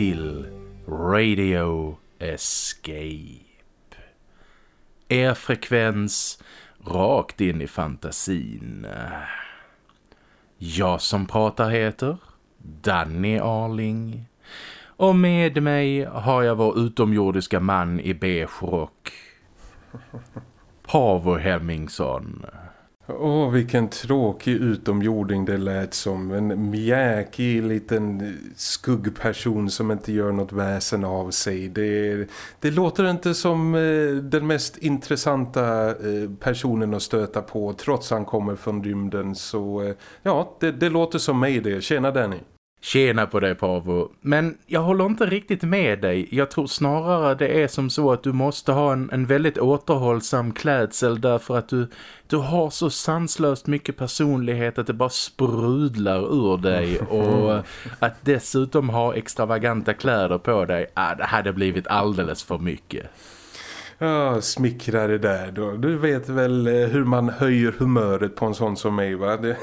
Till Radio Escape. Er frekvens rakt in i fantasin. Jag som pratar heter Danny Arling. Och med mig har jag vår utomjordiska man i beige rock. Pavo Hemmingsson. Åh, vilken tråkig utomjording det lät som. En mjäkig liten skuggperson som inte gör något väsen av sig. Det, det låter inte som eh, den mest intressanta eh, personen att stöta på trots han kommer från rymden. Så eh, ja, det, det låter som mig det. Tjena Danny. Tjena på dig Pavo. Men jag håller inte riktigt med dig. Jag tror snarare det är som så att du måste ha en, en väldigt återhållsam klädsel därför att du, du har så sanslöst mycket personlighet att det bara sprudlar ur dig och att dessutom ha extravaganta kläder på dig, ah, det hade blivit alldeles för mycket. Ja, smickra det där då. Du vet väl eh, hur man höjer humöret på en sån som mig va? Det,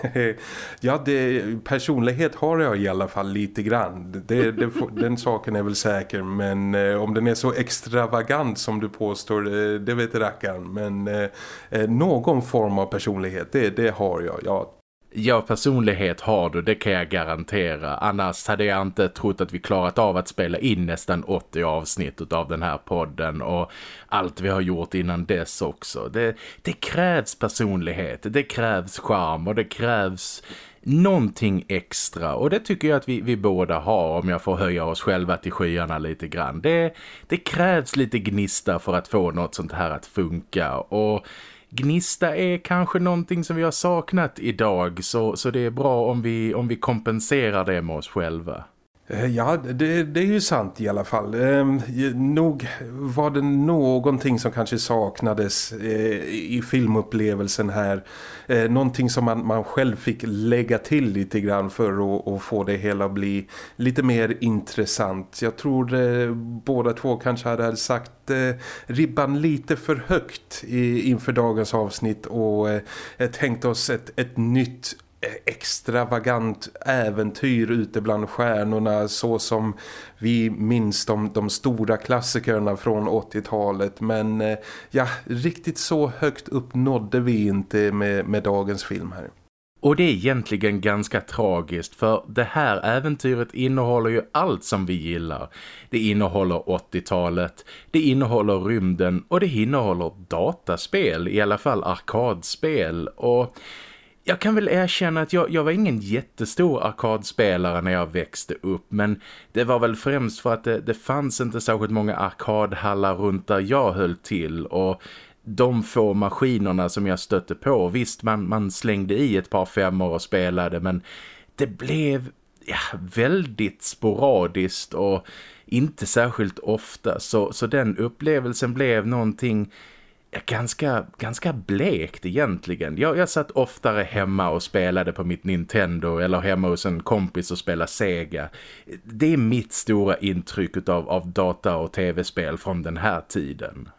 ja, det, personlighet har jag i alla fall lite grann. Det, det, den saken är väl säker. Men eh, om den är så extravagant som du påstår, eh, det vet rackaren. Men eh, eh, någon form av personlighet, det, det har jag. Ja, Ja, personlighet har du, det kan jag garantera. Annars hade jag inte trott att vi klarat av att spela in nästan 80 avsnitt av den här podden och allt vi har gjort innan dess också. Det, det krävs personlighet, det krävs charm och det krävs någonting extra och det tycker jag att vi, vi båda har om jag får höja oss själva till skyarna lite grann. Det, det krävs lite gnista för att få något sånt här att funka och gnista är kanske någonting som vi har saknat idag så, så det är bra om vi, om vi kompenserar det med oss själva. Eh, ja, det, det, är ju sant i alla fall. Eh, nog var det någonting som kanske saknades eh, i filmupplevelsen här. Eh, någonting som man, man själv fick lägga till lite grann för att, att få det hela att bli lite mer intressant. Jag tror eh, båda två kanske hade sagt eh, ribban lite för högt i, inför dagens avsnitt och eh, tänkt oss ett, ett nytt Eh, extravagant äventyr ute bland stjärnorna så som vi minns de, de stora klassikerna från 80-talet men eh, ja, riktigt så högt upp nådde vi inte med, med dagens film här. Och det är egentligen ganska tragiskt för det här äventyret innehåller ju allt som vi gillar. Det innehåller 80-talet, det innehåller rymden och det innehåller dataspel, i alla fall arkadspel och jag kan väl erkänna att jag, jag var ingen jättestor arkadspelare när jag växte upp men det var väl främst för att det, det fanns inte särskilt många arkadhallar runt där jag höll till och de få maskinerna som jag stötte på, visst man, man slängde i ett par femmor och spelade men det blev ja, väldigt sporadiskt och inte särskilt ofta. Så, så den upplevelsen blev någonting ganska, ganska blekt egentligen. Jag, jag satt oftare hemma och spelade på mitt Nintendo eller hemma hos en kompis och spelade Sega. Det är mitt stora intryck av, av data- och tv-spel från den här tiden.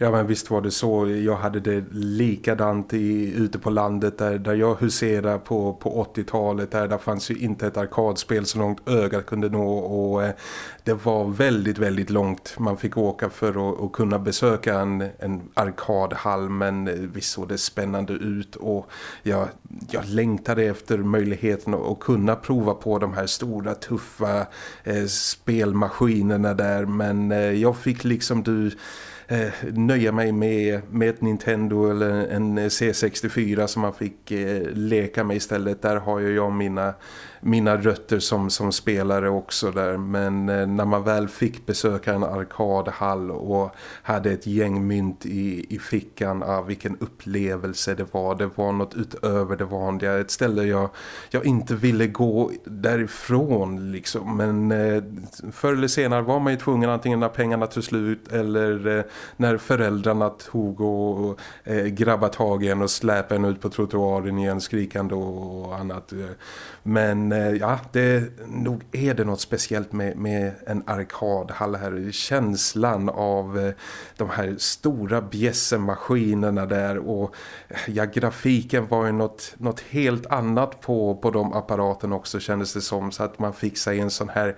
Ja men visst var det så. Jag hade det likadant i, ute på landet där, där jag huserade på, på 80-talet. Där, där fanns ju inte ett arkadspel så långt ögat kunde nå och eh, det var väldigt väldigt långt. Man fick åka för att, att kunna besöka en, en arkadhall men eh, visst såg det spännande ut och jag, jag längtade efter möjligheten att kunna prova på de här stora tuffa eh, spelmaskinerna där men eh, jag fick liksom du eh, nöja mig med, med ett Nintendo eller en C64 som man fick eh, leka med istället. Där har ju jag mina mina rötter som, som spelare också där. Men eh, när man väl fick besöka en arkadhall och hade ett gäng mynt i, i fickan, ah, vilken upplevelse det var. Det var något utöver det vanliga. Ett ställe jag, jag inte ville gå därifrån liksom. Men eh, förr eller senare var man ju tvungen antingen när pengarna tog slut eller eh, när föräldrarna tog och eh, grabbade tag i en och släpade en ut på trottoaren igen skrikande och annat. Men men eh, ja, det, nog är det något speciellt med, med en arkadhall här. Känslan av eh, de här stora bjässemaskinerna där och eh, ja, grafiken var ju något, något helt annat på, på de apparaterna också kändes det som så att man fick sig en sån här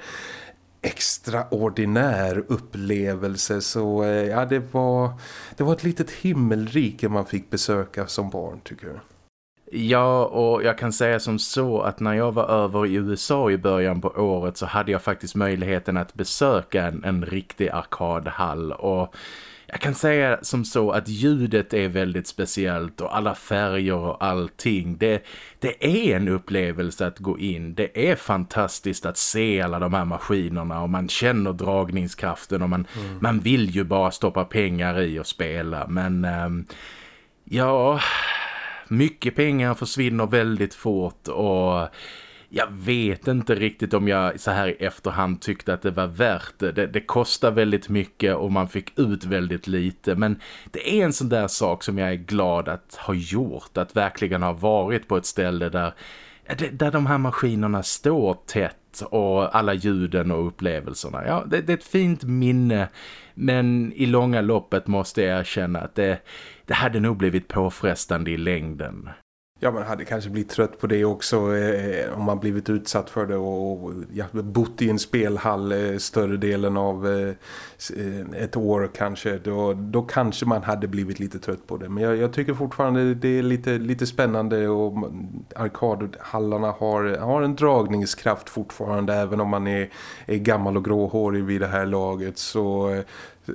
extraordinär upplevelse så ja det var det var ett litet himmelrike man fick besöka som barn tycker jag. Ja, och jag kan säga som så att när jag var över i USA i början på året så hade jag faktiskt möjligheten att besöka en, en riktig arkadhall och jag kan säga som så att ljudet är väldigt speciellt och alla färger och allting. Det, det är en upplevelse att gå in. Det är fantastiskt att se alla de här maskinerna och man känner dragningskraften och man, mm. man vill ju bara stoppa pengar i och spela. Men ähm, ja, mycket pengar försvinner väldigt fort och jag vet inte riktigt om jag så här i efterhand tyckte att det var värt det. det. Det kostar väldigt mycket och man fick ut väldigt lite. Men det är en sån där sak som jag är glad att ha gjort. Att verkligen ha varit på ett ställe där, där de här maskinerna står tätt och alla ljuden och upplevelserna. Ja, det, det, är ett fint minne men i långa loppet måste jag erkänna att det, det hade nog blivit påfrestande i längden. Ja, man hade kanske blivit trött på det också eh, om man blivit utsatt för det och, och ja, bott i en spelhall eh, större delen av eh, eh ett år kanske. Då, då kanske man hade blivit lite trött på det. Men jag, jag tycker fortfarande det är lite, lite spännande och arkadhallarna har, har en dragningskraft fortfarande även om man är, är gammal och gråhårig vid det här laget så eh,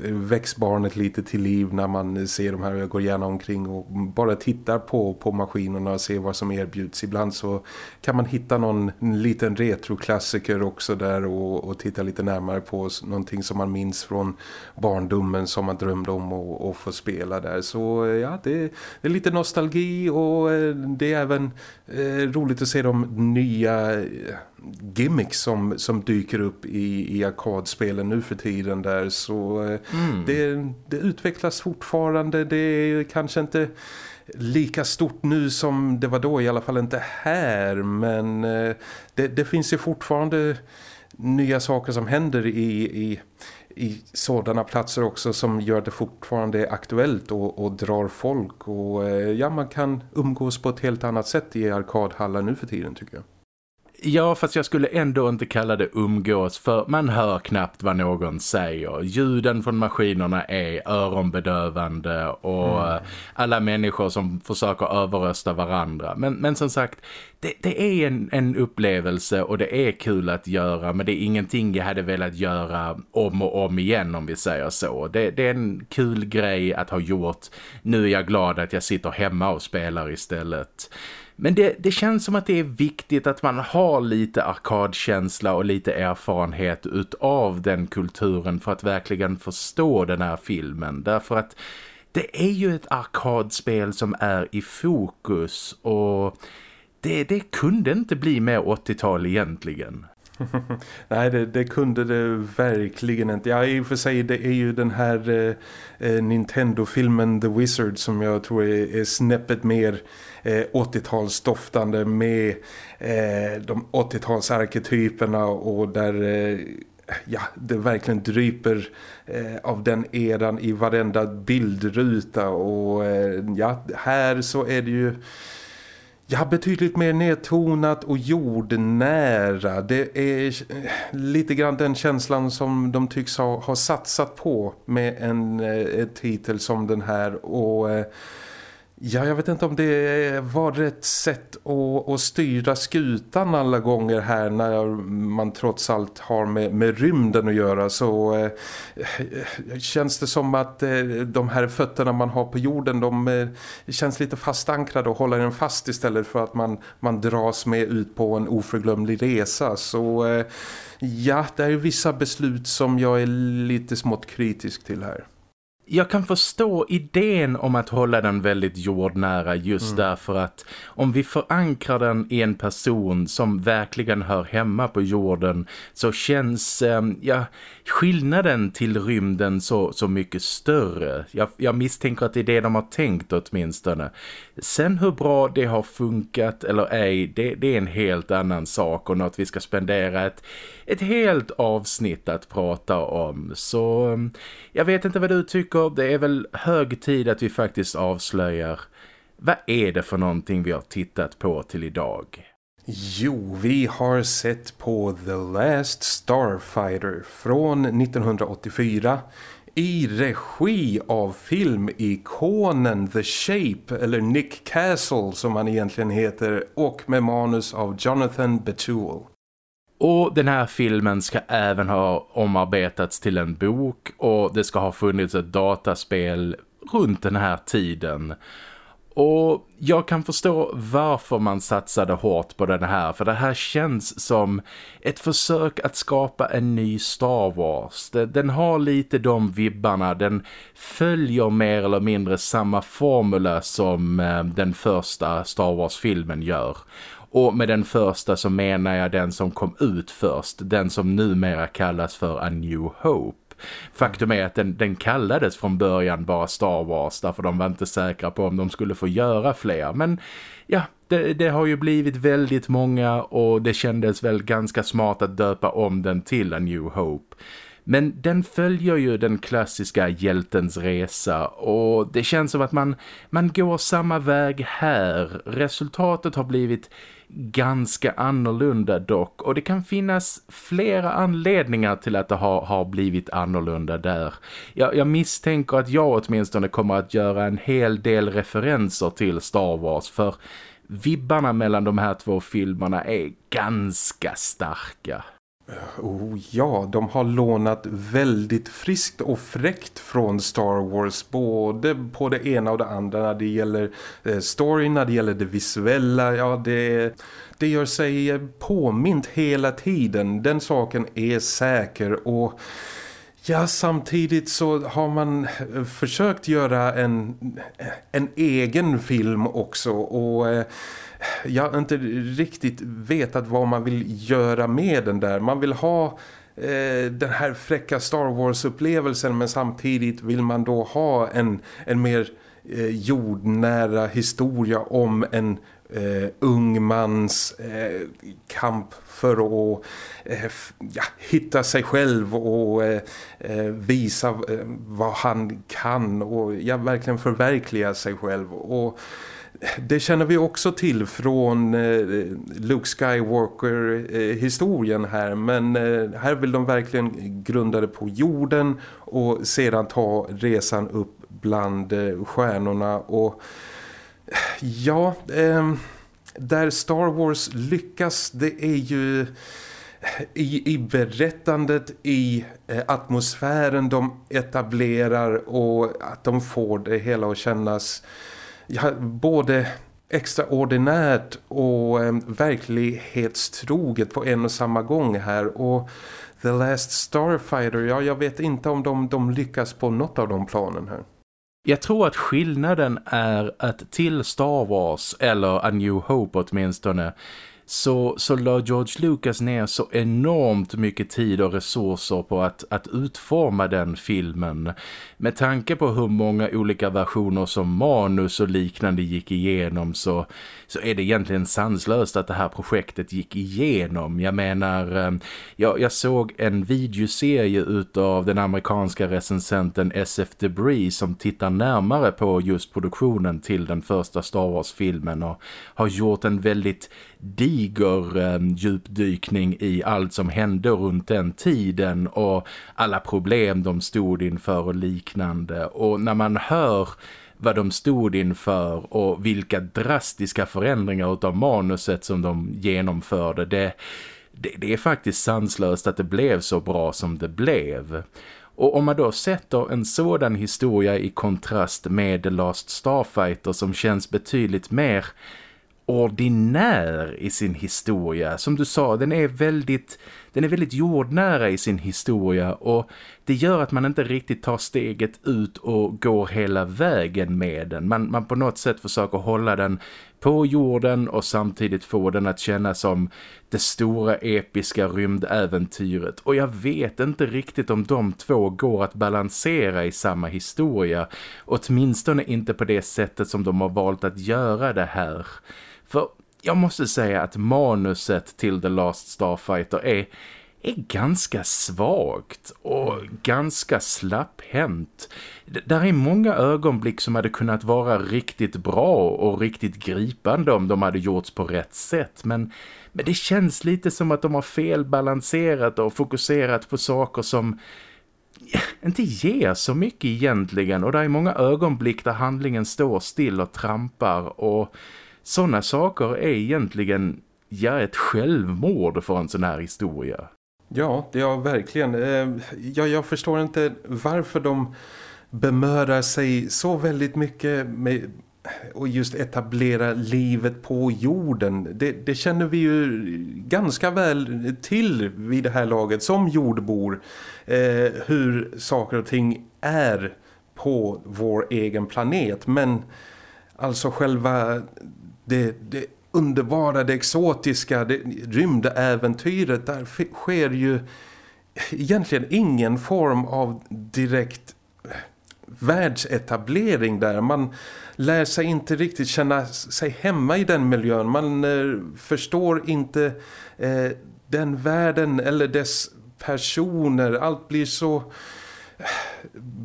väcks barnet lite till liv när man ser de här och går gärna omkring och bara tittar på, på maskinerna och ser vad som erbjuds. Ibland så kan man hitta någon liten retroklassiker också där och, och titta lite närmare på någonting som man minns från barndomen som man drömde om att få spela där. Så ja, det, det, är lite nostalgi och eh, det är även eh, roligt att se de nya eh, gimmicks som, som dyker upp i, i arkadspelen nu för tiden där så eh, mm. det, det utvecklas fortfarande det är kanske inte lika stort nu som det var då i alla fall inte här men eh, det, det finns ju fortfarande nya saker som händer i, i, i sådana platser också som gör det fortfarande aktuellt och, och drar folk och eh, ja man kan umgås på ett helt annat sätt i arkadhallar nu för tiden tycker jag. Ja, fast jag skulle ändå inte kalla det umgås för man hör knappt vad någon säger. Ljuden från maskinerna är öronbedövande och mm. alla människor som försöker överrösta varandra. Men, men som sagt, det, det är en, en, upplevelse och det är kul att göra men det är ingenting jag hade velat göra om och om igen om vi säger så. Det, det är en kul grej att ha gjort. Nu är jag glad att jag sitter hemma och spelar istället. Men det, det känns som att det är viktigt att man har lite arkadkänsla och lite erfarenhet utav den kulturen för att verkligen förstå den här filmen. Därför att det är ju ett arkadspel som är i fokus och det, det kunde inte bli mer 80-tal egentligen. Nej, det, det, kunde det verkligen inte. Ja, i och för sig, det är ju den här eh, eh Nintendo-filmen The Wizard som jag tror är, är snäppet mer eh, 80-talsdoftande med eh, de 80-talsarketyperna och där... Eh, ja, det verkligen dryper eh, av den eran i varenda bildruta och eh, ja, här så är det ju Ja, betydligt mer nedtonat och jordnära. Det är lite grann den känslan som de tycks ha, ha satsat på med en, eh, titel som den här. Och eh, Ja, jag vet inte om det var rätt sätt att, att styra skutan alla gånger här när man trots allt har med, med rymden att göra så eh, känns det som att eh, de här fötterna man har på jorden de eh, känns lite fastankrade och håller en fast istället för att man, man dras med ut på en oförglömlig resa så eh, ja, det är vissa beslut som jag är lite smått kritisk till här jag kan förstå idén om att hålla den väldigt jordnära just mm. därför att om vi förankrar den i en person som verkligen hör hemma på jorden så känns eh, ja, skillnaden till rymden så, så mycket större. Jag, jag misstänker att det är det de har tänkt åtminstone. Sen hur bra det har funkat eller ej, det, det är en helt annan sak och något vi ska spendera ett, ett helt avsnitt att prata om. Så mm, jag vet inte vad du tycker, det är väl hög tid att vi faktiskt avslöjar vad är det för någonting vi har tittat på till idag? Jo, vi har sett på The Last Starfighter från 1984 i regi av filmikonen The Shape eller Nick Castle som han egentligen heter och med manus av Jonathan Betul. Och den här filmen ska även ha omarbetats till en bok och det ska ha funnits ett dataspel runt den här tiden. Och jag kan förstå varför man satsade hårt på den här för det här känns som ett försök att skapa en ny Star Wars. Den har lite de vibbarna, den följer mer eller mindre samma formula som eh, den första Star Wars-filmen gör. Och med den första så menar jag den som kom ut först, den som numera kallas för A New Hope. Faktum är att den, den kallades från början bara Star Wars därför de var inte säkra på om de skulle få göra fler. Men ja, det, det, har ju blivit väldigt många och det kändes väl ganska smart att döpa om den till A New Hope. Men den följer ju den klassiska hjältens resa och det känns som att man, man går samma väg här. Resultatet har blivit ganska annorlunda dock och det kan finnas flera anledningar till att det har, har blivit annorlunda där. Jag, jag misstänker att jag åtminstone kommer att göra en hel del referenser till Star Wars för vibbarna mellan de här två filmerna är ganska starka. Oh ja, de har lånat väldigt friskt och fräckt från Star Wars både på det ena och det andra när det gäller eh, storyn, när det gäller det visuella, ja det, det gör sig påmint hela tiden, den saken är säker och Ja, samtidigt så har man eh, försökt göra en, en egen film också och eh, jag har inte riktigt vetat vad man vill göra med den där. Man vill ha eh, den här fräcka Star Wars-upplevelsen men samtidigt vill man då ha en, en mer eh, jordnära historia om en eh, ung mans eh, kamp för att eh, ja, hitta sig själv och eh, eh visa eh, vad han kan och ja, verkligen förverkliga sig själv och det känner vi också till från eh, Luke Skywalker-historien här. Men eh, här vill de verkligen grunda det på jorden och sedan ta resan upp bland eh, stjärnorna. Och eh, ja, ehm, där Star Wars lyckas det är ju eh, i, i berättandet, i eh, atmosfären de etablerar och att de får det hela att kännas ja, både extraordinärt och eh, verklighetstroget på en och samma gång här och The Last Starfighter, ja jag vet inte om de, de lyckas på något av de planen här. Jag tror att skillnaden är att till Star Wars, eller A New Hope åtminstone, så, så la George Lucas ner så enormt mycket tid och resurser på att, att utforma den filmen. Med tanke på hur många olika versioner som manus och liknande gick igenom så, så är det egentligen sanslöst att det här projektet gick igenom. Jag menar, eh, jag, jag såg en videoserie utav den amerikanska recensenten SF Debris som tittar närmare på just produktionen till den första Star Wars-filmen och har gjort en väldigt diger eh, djupdykning i allt som hände runt den tiden och alla problem de stod inför och liknande. Och när man hör vad de stod inför och vilka drastiska förändringar av manuset som de genomförde, det, det, det är faktiskt sanslöst att det blev så bra som det blev. Och om man då sätter en sådan historia i kontrast med The Last Starfighter som känns betydligt mer ordinär i sin historia. Som du sa, den är väldigt den är väldigt jordnära i sin historia och det gör att man inte riktigt tar steget ut och går hela vägen med den. Man, man på något sätt försöker hålla den på jorden och samtidigt få den att kännas som det stora episka rymdäventyret. Och jag vet inte riktigt om de två går att balansera i samma historia. Åtminstone inte på det sättet som de har valt att göra det här. För jag måste säga att manuset till The Last Starfighter är, är ganska svagt och ganska slapphänt. Där är många ögonblick som hade kunnat vara riktigt bra och riktigt gripande om de hade gjorts på rätt sätt. Men, men det känns lite som att de har felbalanserat och fokuserat på saker som inte ger så mycket egentligen. Och det är många ögonblick där handlingen står still och trampar och sådana saker är egentligen ja, ett självmord för en sån här historia. Ja, ja verkligen. Eh, ja, jag förstår inte varför de bemödar sig så väldigt mycket med och just etablera livet på jorden. Det, det, känner vi ju ganska väl till vid det här laget som jordbor. Eh, hur saker och ting är på vår egen planet. Men alltså själva det, det underbara, det exotiska, det rymdäventyret, där sker ju egentligen ingen form av direkt världsetablering där. Man lär sig inte riktigt känna sig hemma i den miljön. Man eh, förstår inte eh, den världen eller dess personer. Allt blir så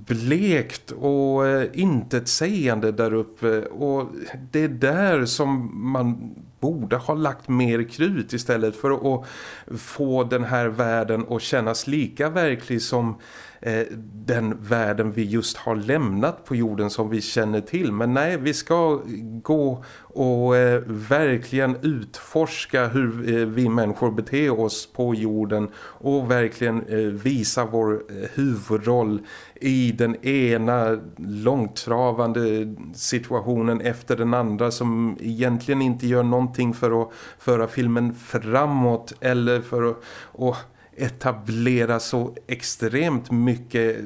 blekt och eh, intetsägande där uppe. Och det är där som man borde ha lagt mer krut istället för att få den här världen att kännas lika verklig som Eh, den världen vi just har lämnat på jorden som vi känner till. Men nej, vi ska gå och eh, verkligen utforska hur eh, vi människor beter oss på jorden och verkligen eh, visa vår eh, huvudroll i den ena långtravande situationen efter den andra som egentligen inte gör någonting för att föra filmen framåt eller för att... Etablera så extremt mycket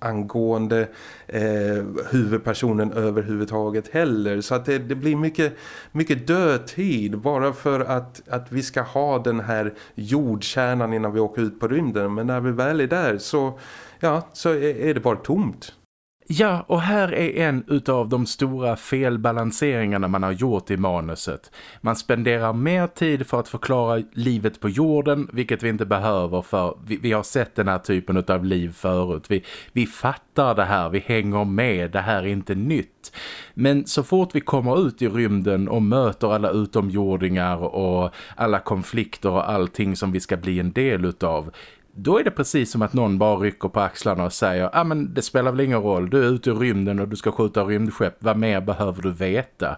angående eh, huvudpersonen överhuvudtaget heller. Så att det, det, blir mycket, mycket dödtid bara för att, att vi ska ha den här jordkärnan innan vi åker ut på rymden. Men när vi väl är där så, ja, så är, är det bara tomt. Ja, och här är en utav de stora felbalanseringarna man har gjort i manuset. Man spenderar mer tid för att förklara livet på jorden, vilket vi inte behöver för vi, vi har sett den här typen av liv förut. Vi, vi fattar det här, vi hänger med, det här är inte nytt. Men så fort vi kommer ut i rymden och möter alla utomjordingar och alla konflikter och allting som vi ska bli en del utav då är det precis som att någon bara rycker på axlarna och säger ah, men det spelar väl ingen roll, du är ute i rymden och du ska skjuta rymdskepp, vad mer behöver du veta?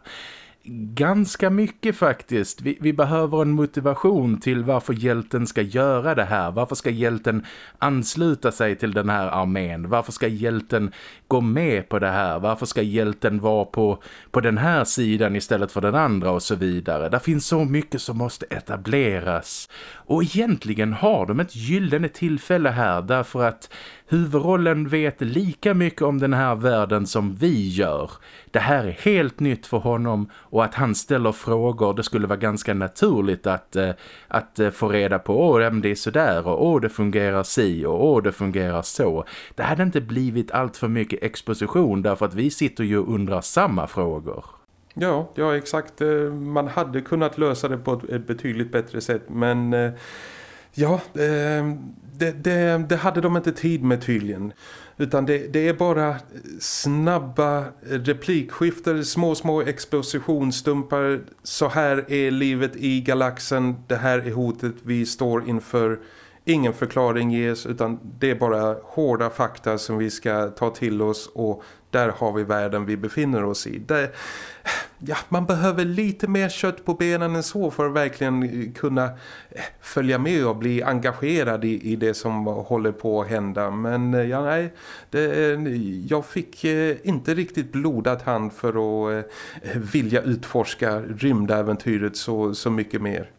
Ganska mycket faktiskt. Vi, vi, behöver en motivation till varför hjälten ska göra det här. Varför ska hjälten ansluta sig till den här armén? Varför ska hjälten gå med på det här? Varför ska hjälten vara på, på den här sidan istället för den andra och så vidare? Det finns så mycket som måste etableras. Och egentligen har de ett gyllene tillfälle här därför att huvudrollen vet lika mycket om den här världen som vi gör. Det här är helt nytt för honom och att han ställer frågor, det skulle vara ganska naturligt att, eh, att eh, få reda på åh, det är sådär och åh, det fungerar si och åh, det fungerar så. Det hade inte blivit allt för mycket exposition därför att vi sitter ju och undrar samma frågor. Ja, ja exakt. Eh, man hade kunnat lösa det på ett betydligt bättre sätt men ja, ehm, det, det, det, hade de inte tid med tydligen. Utan det, det är bara snabba replikskifter, små små expositionsstumpar. Så här är livet i galaxen, det här är hotet vi står inför. Ingen förklaring ges utan det är bara hårda fakta som vi ska ta till oss och där har vi världen vi befinner oss i. Där, ja, man behöver lite mer kött på benen än så för att verkligen kunna eh, följa med och bli engagerad i, i det som håller på att hända. Men eh, ja, nej, det, jag fick eh, inte riktigt blodad hand för att vilja utforska rymdäventyret så, så mycket mer.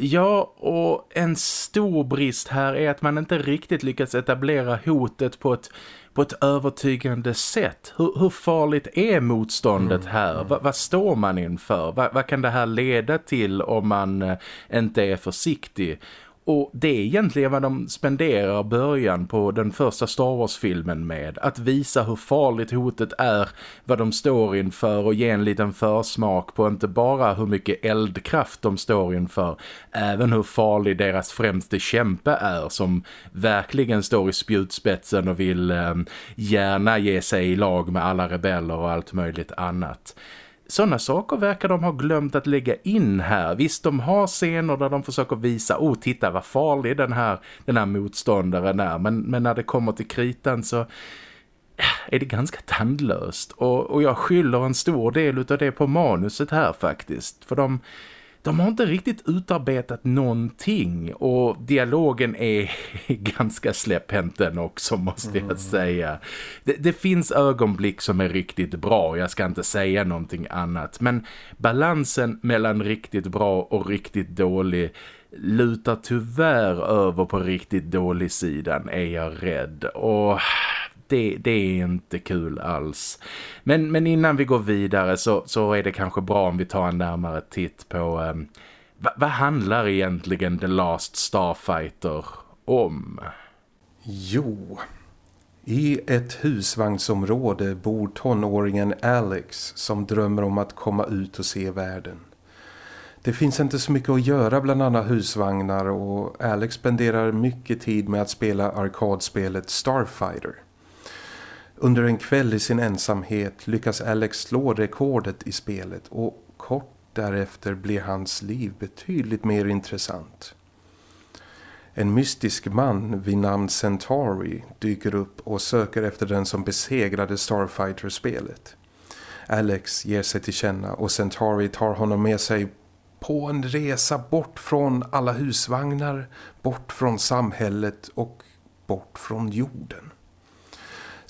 Ja, och en stor brist här är att man inte riktigt lyckats etablera hotet på ett på ett övertygande sätt. Hur, hur farligt är motståndet mm, här? Mm. Va, vad står man inför? Va, vad kan det här leda till om man eh, inte är försiktig? Och det är egentligen vad de spenderar början på den första Star Wars-filmen med. Att visa hur farligt hotet är, vad de står inför och ge en liten försmak på inte bara hur mycket eldkraft de står inför. Även hur farlig deras främste kämpe är som verkligen står i spjutspetsen och vill eh, gärna ge sig i lag med alla rebeller och allt möjligt annat. Sådana saker verkar de ha glömt att lägga in här. Visst, de har scener där de försöker visa, oh titta vad farlig den här, den här motståndaren är. Men, men när det kommer till kritan så eh, är det ganska tandlöst. Och, och jag skyller en stor del av det på manuset här faktiskt. För de de har inte riktigt utarbetat någonting och dialogen är ganska släpphänt den också måste jag mm. säga. Det, det, finns ögonblick som är riktigt bra, jag ska inte säga någonting annat. Men balansen mellan riktigt bra och riktigt dålig lutar tyvärr över på riktigt dålig sidan är jag rädd. Och det, det är inte kul alls. Men, men innan vi går vidare så, så är det kanske bra om vi tar en närmare titt på... eh, vad, vad handlar egentligen The Last Starfighter om? Jo, i ett husvagnsområde bor tonåringen Alex som drömmer om att komma ut och se världen. Det finns inte så mycket att göra bland andra husvagnar och Alex spenderar mycket tid med att spela arkadspelet Starfighter. Under en kväll i sin ensamhet lyckas Alex slå rekordet i spelet och kort därefter blir hans liv betydligt mer intressant. En mystisk man vid namn Centauri dyker upp och söker efter den som besegrade Starfighter-spelet. Alex ger sig till känna och Centauri tar honom med sig på en resa bort från alla husvagnar, bort från samhället och bort från jorden.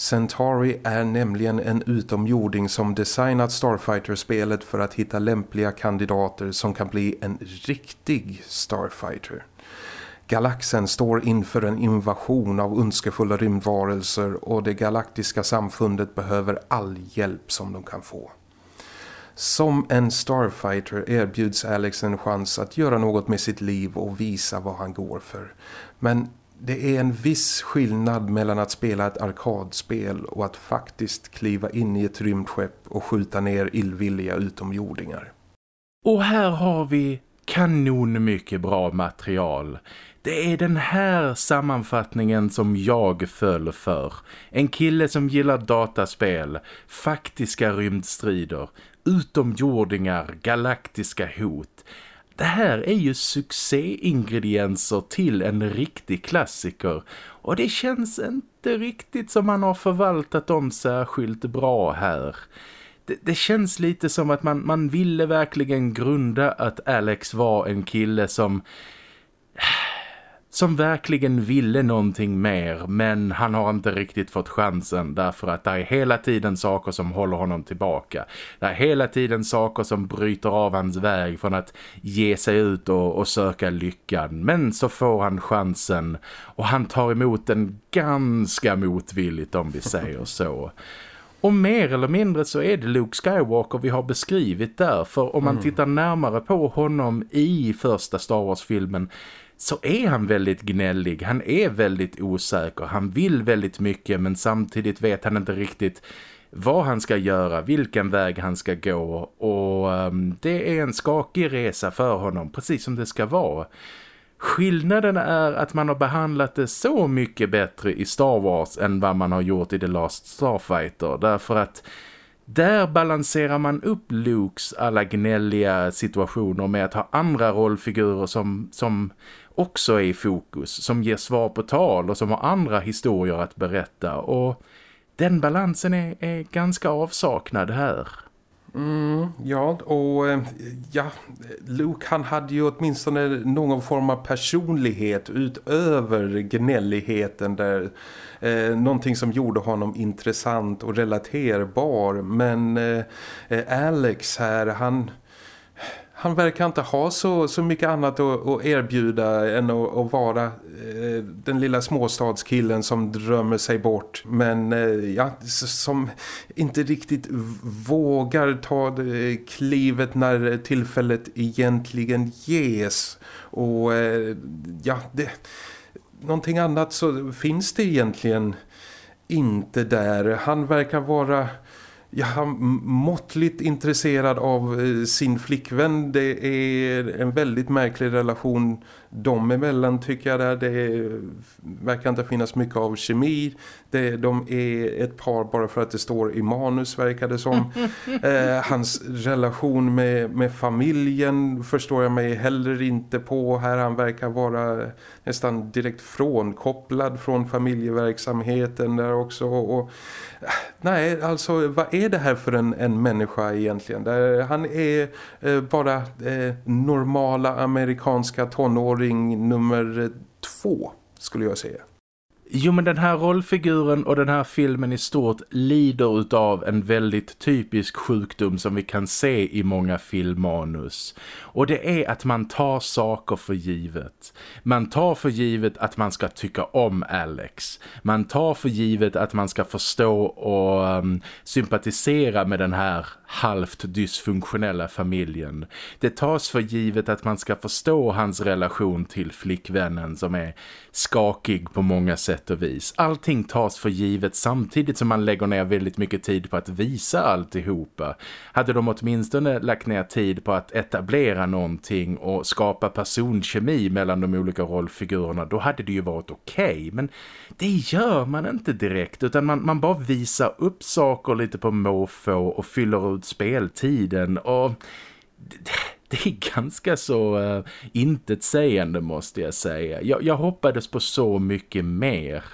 Centauri är nämligen en utomjording som designat Starfighter-spelet för att hitta lämpliga kandidater som kan bli en riktig Starfighter. Galaxen står inför en invasion av önskefulla rymdvarelser och det galaktiska samfundet behöver all hjälp som de kan få. Som en Starfighter erbjuds Alex en chans att göra något med sitt liv och visa vad han går för. Men det är en viss skillnad mellan att spela ett arkadspel och att faktiskt kliva in i ett rymdskepp och skjuta ner illvilliga utomjordingar. Och här har vi kanon mycket bra material. Det är den här sammanfattningen som jag föll för. En kille som gillar dataspel, faktiska rymdstrider, utomjordingar, galaktiska hot det här är ju succéingredienser till en riktig klassiker och det känns inte riktigt som man har förvaltat dem särskilt bra här. Det, det, känns lite som att man, man ville verkligen grunda att Alex var en kille som som verkligen ville någonting mer men han har inte riktigt fått chansen därför att det är hela tiden saker som håller honom tillbaka. Det är hela tiden saker som bryter av hans väg från att ge sig ut och, och söka lyckan. Men så får han chansen och han tar emot den ganska motvilligt om vi säger så. Och mer eller mindre så är det Luke Skywalker vi har beskrivit där. För om man mm. tittar närmare på honom i första Star Wars-filmen så är han väldigt gnällig. Han är väldigt osäker. Han vill väldigt mycket men samtidigt vet han inte riktigt vad han ska göra, vilken väg han ska gå och um, det är en skakig resa för honom, precis som det ska vara. Skillnaden är att man har behandlat det så mycket bättre i Star Wars än vad man har gjort i The Last Starfighter därför att där balanserar man upp Lukes alla gnälliga situationer med att ha andra rollfigurer som, som också är i fokus, som ger svar på tal och som har andra historier att berätta och den balansen är, är ganska avsaknad här. Mm, ja, och eh, ja, Luke han hade ju åtminstone någon form av personlighet utöver gnälligheten där. Eh, någonting som gjorde honom intressant och relaterbar. Men eh, eh Alex här, han han verkar inte ha så, så mycket annat att, att erbjuda än att, att vara eh, den lilla småstadskillen som drömmer sig bort. Men eh, ja, som inte riktigt vågar ta eh, klivet när tillfället egentligen ges. Och eh, ja, det, någonting annat så finns det egentligen inte där. Han verkar vara ja, måttligt intresserad av eh, sin flickvän. Det är en väldigt märklig relation dem emellan tycker jag där. Det verkar inte finnas mycket av kemi. Det, de är ett par bara för att det står i manus verkar det som. eh, hans relation med, med familjen förstår jag mig heller inte på. Här han verkar vara nästan direkt frånkopplad från familjeverksamheten där också. Och, nej, alltså vad är det här för en, en människa egentligen? Där han är eh, bara eh, normala amerikanska tonåring nummer två skulle jag säga. Jo men den här rollfiguren och den här filmen i stort lider utav en väldigt typisk sjukdom som vi kan se i många filmmanus. Och det är att man tar saker för givet. Man tar för givet att man ska tycka om Alex. Man tar för givet att man ska förstå och um, sympatisera med den här halvt dysfunktionella familjen. Det tas för givet att man ska förstå hans relation till flickvännen som är skakig på många sätt och vis. Allting tas för givet samtidigt som man lägger ner väldigt mycket tid på att visa alltihopa. Hade de åtminstone lagt ner tid på att etablera någonting och skapa personkemi mellan de olika rollfigurerna då hade det ju varit okej. Okay. Men det gör man inte direkt utan man, man bara visar upp saker lite på måfå och fyller ut speltiden och... Det, är ganska så uh, intetsägande måste jag säga. Jag, jag hoppades på så mycket mer.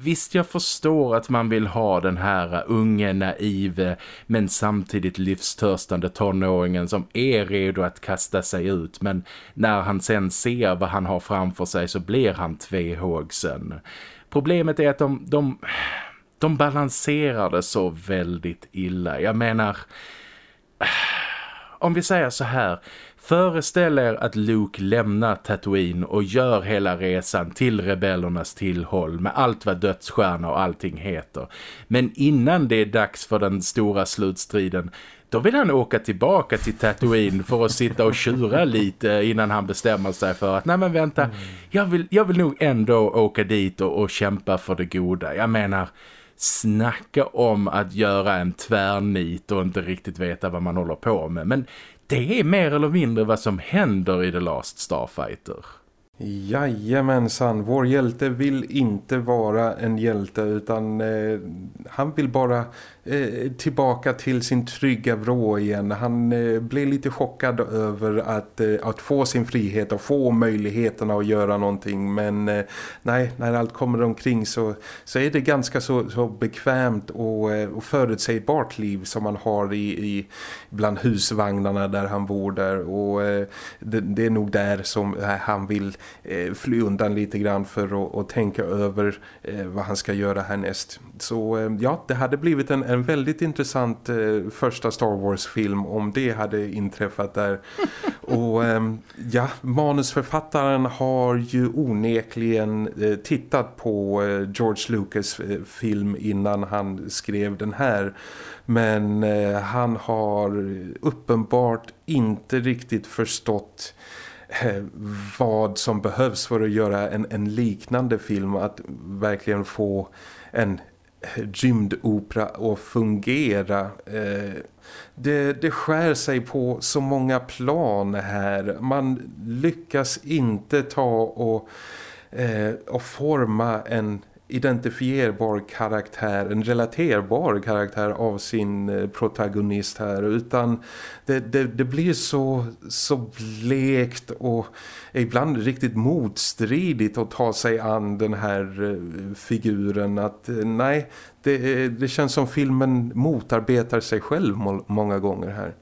Visst, jag förstår att man vill ha den här eh, unge, naive men samtidigt livstörstande tonåringen som är redo att kasta sig ut. Men när han sen ser vad han har framför sig så blir han tvehågsen. Problemet är att de, de, de balanserar det så väldigt illa. Jag menar om vi säger så här, föreställ er att Luke lämnar Tatooine och gör hela resan till rebellernas tillhåll med allt vad dödsstjärna och allting heter. Men innan det är dags för den stora slutstriden då vill han åka tillbaka till Tatooine för att sitta och tjura lite innan han bestämmer sig för att nej men vänta, jag, vill, jag vill nog ändå åka dit och, och kämpa för det goda. Jag menar, snacka om att göra en tvärnit och inte riktigt veta vad man håller på med. Men det är mer eller mindre vad som händer i The Last Starfighter. Jajamensan, vår hjälte vill inte vara en hjälte utan eh, han vill bara eh, tillbaka till sin trygga vrå igen. Han eh, blev lite chockad över att, eh, att få sin frihet och få möjligheterna att göra någonting. Men eh, nej, när allt kommer omkring så, så är det ganska så, så bekvämt och, eh, och förutsägbart liv som man har i, i bland husvagnarna där han bor där. Och eh, det, det, är nog där som han vill fly undan lite grann för att, att tänka över vad han ska göra härnäst. Så ja, det hade blivit en, en en väldigt intressant eh, första Star Wars-film om det hade inträffat där. Och eh, ja, manusförfattaren har ju onekligen eh, tittat på eh, George Lucas eh, film innan han skrev den här. Men eh, han har uppenbart inte riktigt förstått vad som behövs för att göra en, en liknande film. Att verkligen få en rymdopera att fungera. Eh, det, det skär sig på så många plan här. Man lyckas inte ta och, eh, och forma en identifierbar karaktär, en relaterbar karaktär av sin eh, protagonist här utan det, det, det, blir så, så blekt och ibland riktigt motstridigt att ta sig an den här eh, figuren att eh, nej, det, det känns som filmen motarbetar sig själv många gånger här.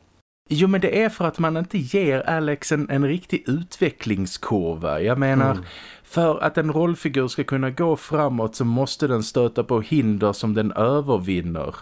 Jo men det är för att man inte ger Alex en, en riktig utvecklingskurva. Jag menar, mm för att en rollfigur ska kunna gå framåt så måste den stöta på hinder som den övervinner.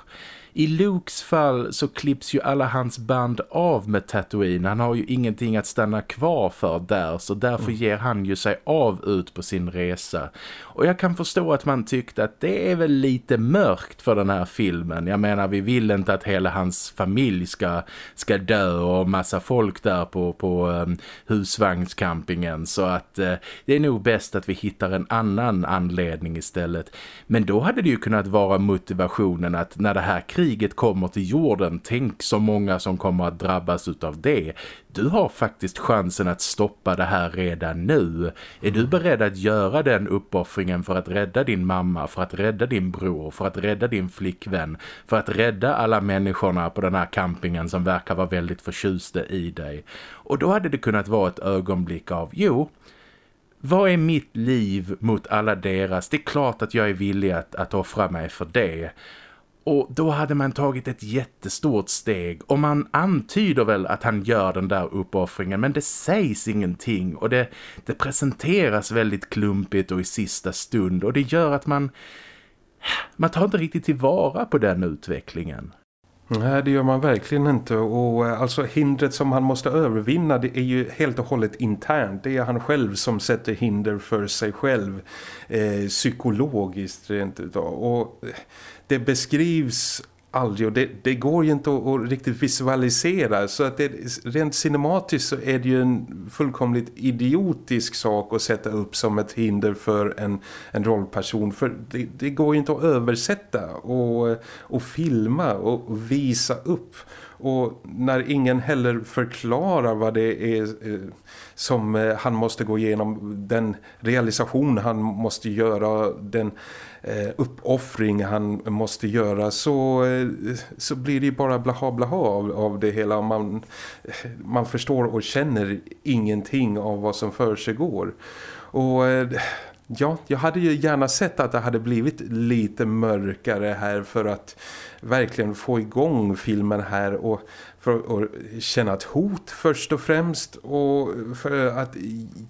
I Lukes fall så klipps ju alla hans band av med Tatooine. Han har ju ingenting att stanna kvar för där så därför mm. ger han ju sig av ut på sin resa. Och jag kan förstå att man tyckte att det är väl lite mörkt för den här filmen. Jag menar vi vill inte att hela hans familj ska, ska dö och massa folk där på, på um, husvagnscampingen. Så att uh, det är nog bäst att vi hittar en annan anledning istället. Men då hade det ju kunnat vara motivationen att när det här kriget kriget kommer till jorden, tänk så många som kommer att drabbas av det. Du har faktiskt chansen att stoppa det här redan nu. Är du beredd att göra den uppoffringen för att rädda din mamma, för att rädda din bror, för att rädda din flickvän, för att rädda alla människorna på den här campingen som verkar vara väldigt förtjusta i dig? Och då hade det kunnat vara ett ögonblick av, jo, vad är mitt liv mot alla deras? Det är klart att jag är villig att, att offra mig för det. Och då hade man tagit ett jättestort steg och man antyder väl att han gör den där uppoffringen men det sägs ingenting och det, det presenteras väldigt klumpigt och i sista stund och det gör att man, man tar inte riktigt tillvara på den utvecklingen. Nej, det gör man verkligen inte. Och eh, alltså hindret som han måste övervinna det är ju helt och hållet internt. Det är han själv som sätter hinder för sig själv eh, psykologiskt rent utav. Och eh, det beskrivs aldrig och det, det går ju inte att, att, riktigt visualisera. Så att det, rent cinematiskt så är det ju en fullkomligt idiotisk sak att sätta upp som ett hinder för en, en rollperson. För det, det går ju inte att översätta och, och filma och visa upp. Och när ingen heller förklarar vad det är eh, som eh, han måste gå igenom, den realisation han måste göra, den eh, uppoffring han måste göra så, eh, så blir det bara blaha blaha av, av det hela. Man, man förstår och känner ingenting av vad som för sig går. Och eh, Ja, jag hade ju gärna sett att det hade blivit lite mörkare här för att verkligen få igång filmen här och för att känna ett hot först och främst och för att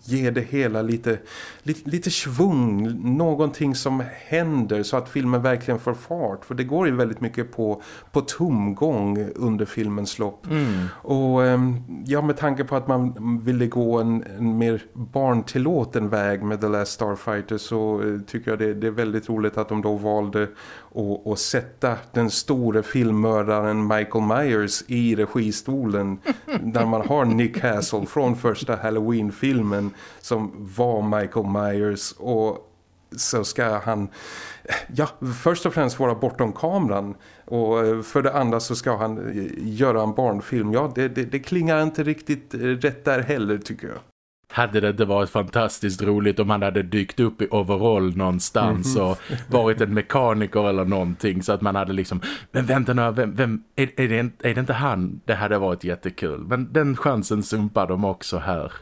ge det hela lite, lite, lite svung, någonting som händer så att filmen verkligen får fart för det går ju väldigt mycket på, på tomgång under filmens lopp mm. och ehm, ja med tanke på att man ville gå en, en mer barntillåten väg med The Last Starfighter så eh, tycker jag det, det är väldigt roligt att de då valde och, och sätta den stora filmmördaren Michael Myers i registolen där man har Nick Castle från första Halloween-filmen som var Michael Myers och så ska han ja, först och främst vara bortom kameran och för det andra så ska han göra en barnfilm. Ja, det, det, det klingar inte riktigt rätt där heller tycker jag hade det inte varit fantastiskt roligt om han hade dykt upp i overall någonstans mm och varit en mekaniker eller någonting så att man hade liksom, men vänta nu, vem, vem är, är, det, är det inte han? Det hade varit jättekul. Men den chansen sumpar de också här.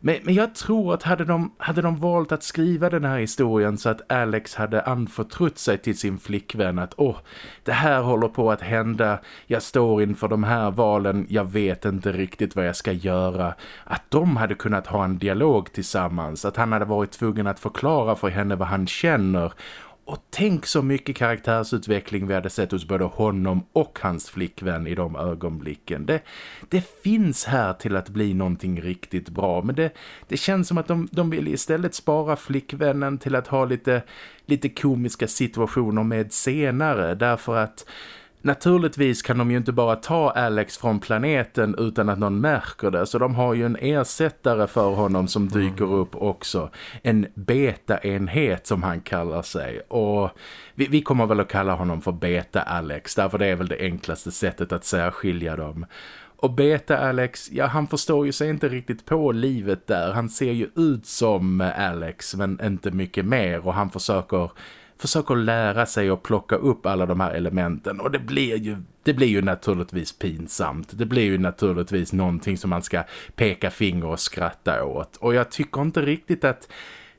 Men, men jag tror att hade de, hade de valt att skriva den här historien så att Alex hade anförtrott sig till sin flickvän att åh, det här håller på att hända, jag står inför de här valen, jag vet inte riktigt vad jag ska göra. Att de hade kunnat ha en dialog tillsammans, att han hade varit tvungen att förklara för henne vad han känner och tänk så mycket karaktärsutveckling vi hade sett hos både honom och hans flickvän i de ögonblicken. Det, det finns här till att bli någonting riktigt bra. Men det, det känns som att de, de vill istället spara flickvännen till att ha lite, lite komiska situationer med senare. Därför att Naturligtvis kan de ju inte bara ta Alex från planeten utan att någon märker det. Så de har ju en ersättare för honom som dyker mm. upp också. En beta-enhet som han kallar sig. Och vi, vi, kommer väl att kalla honom för Beta-Alex. Därför det är väl det enklaste sättet att särskilja dem. Och Beta Alex, ja han förstår ju sig inte riktigt på livet där. Han ser ju ut som Alex men inte mycket mer och han försöker försöker lära sig att plocka upp alla de här elementen och det blir ju det blir ju naturligtvis pinsamt. Det blir ju naturligtvis någonting som man ska peka finger och skratta åt. Och jag tycker inte riktigt att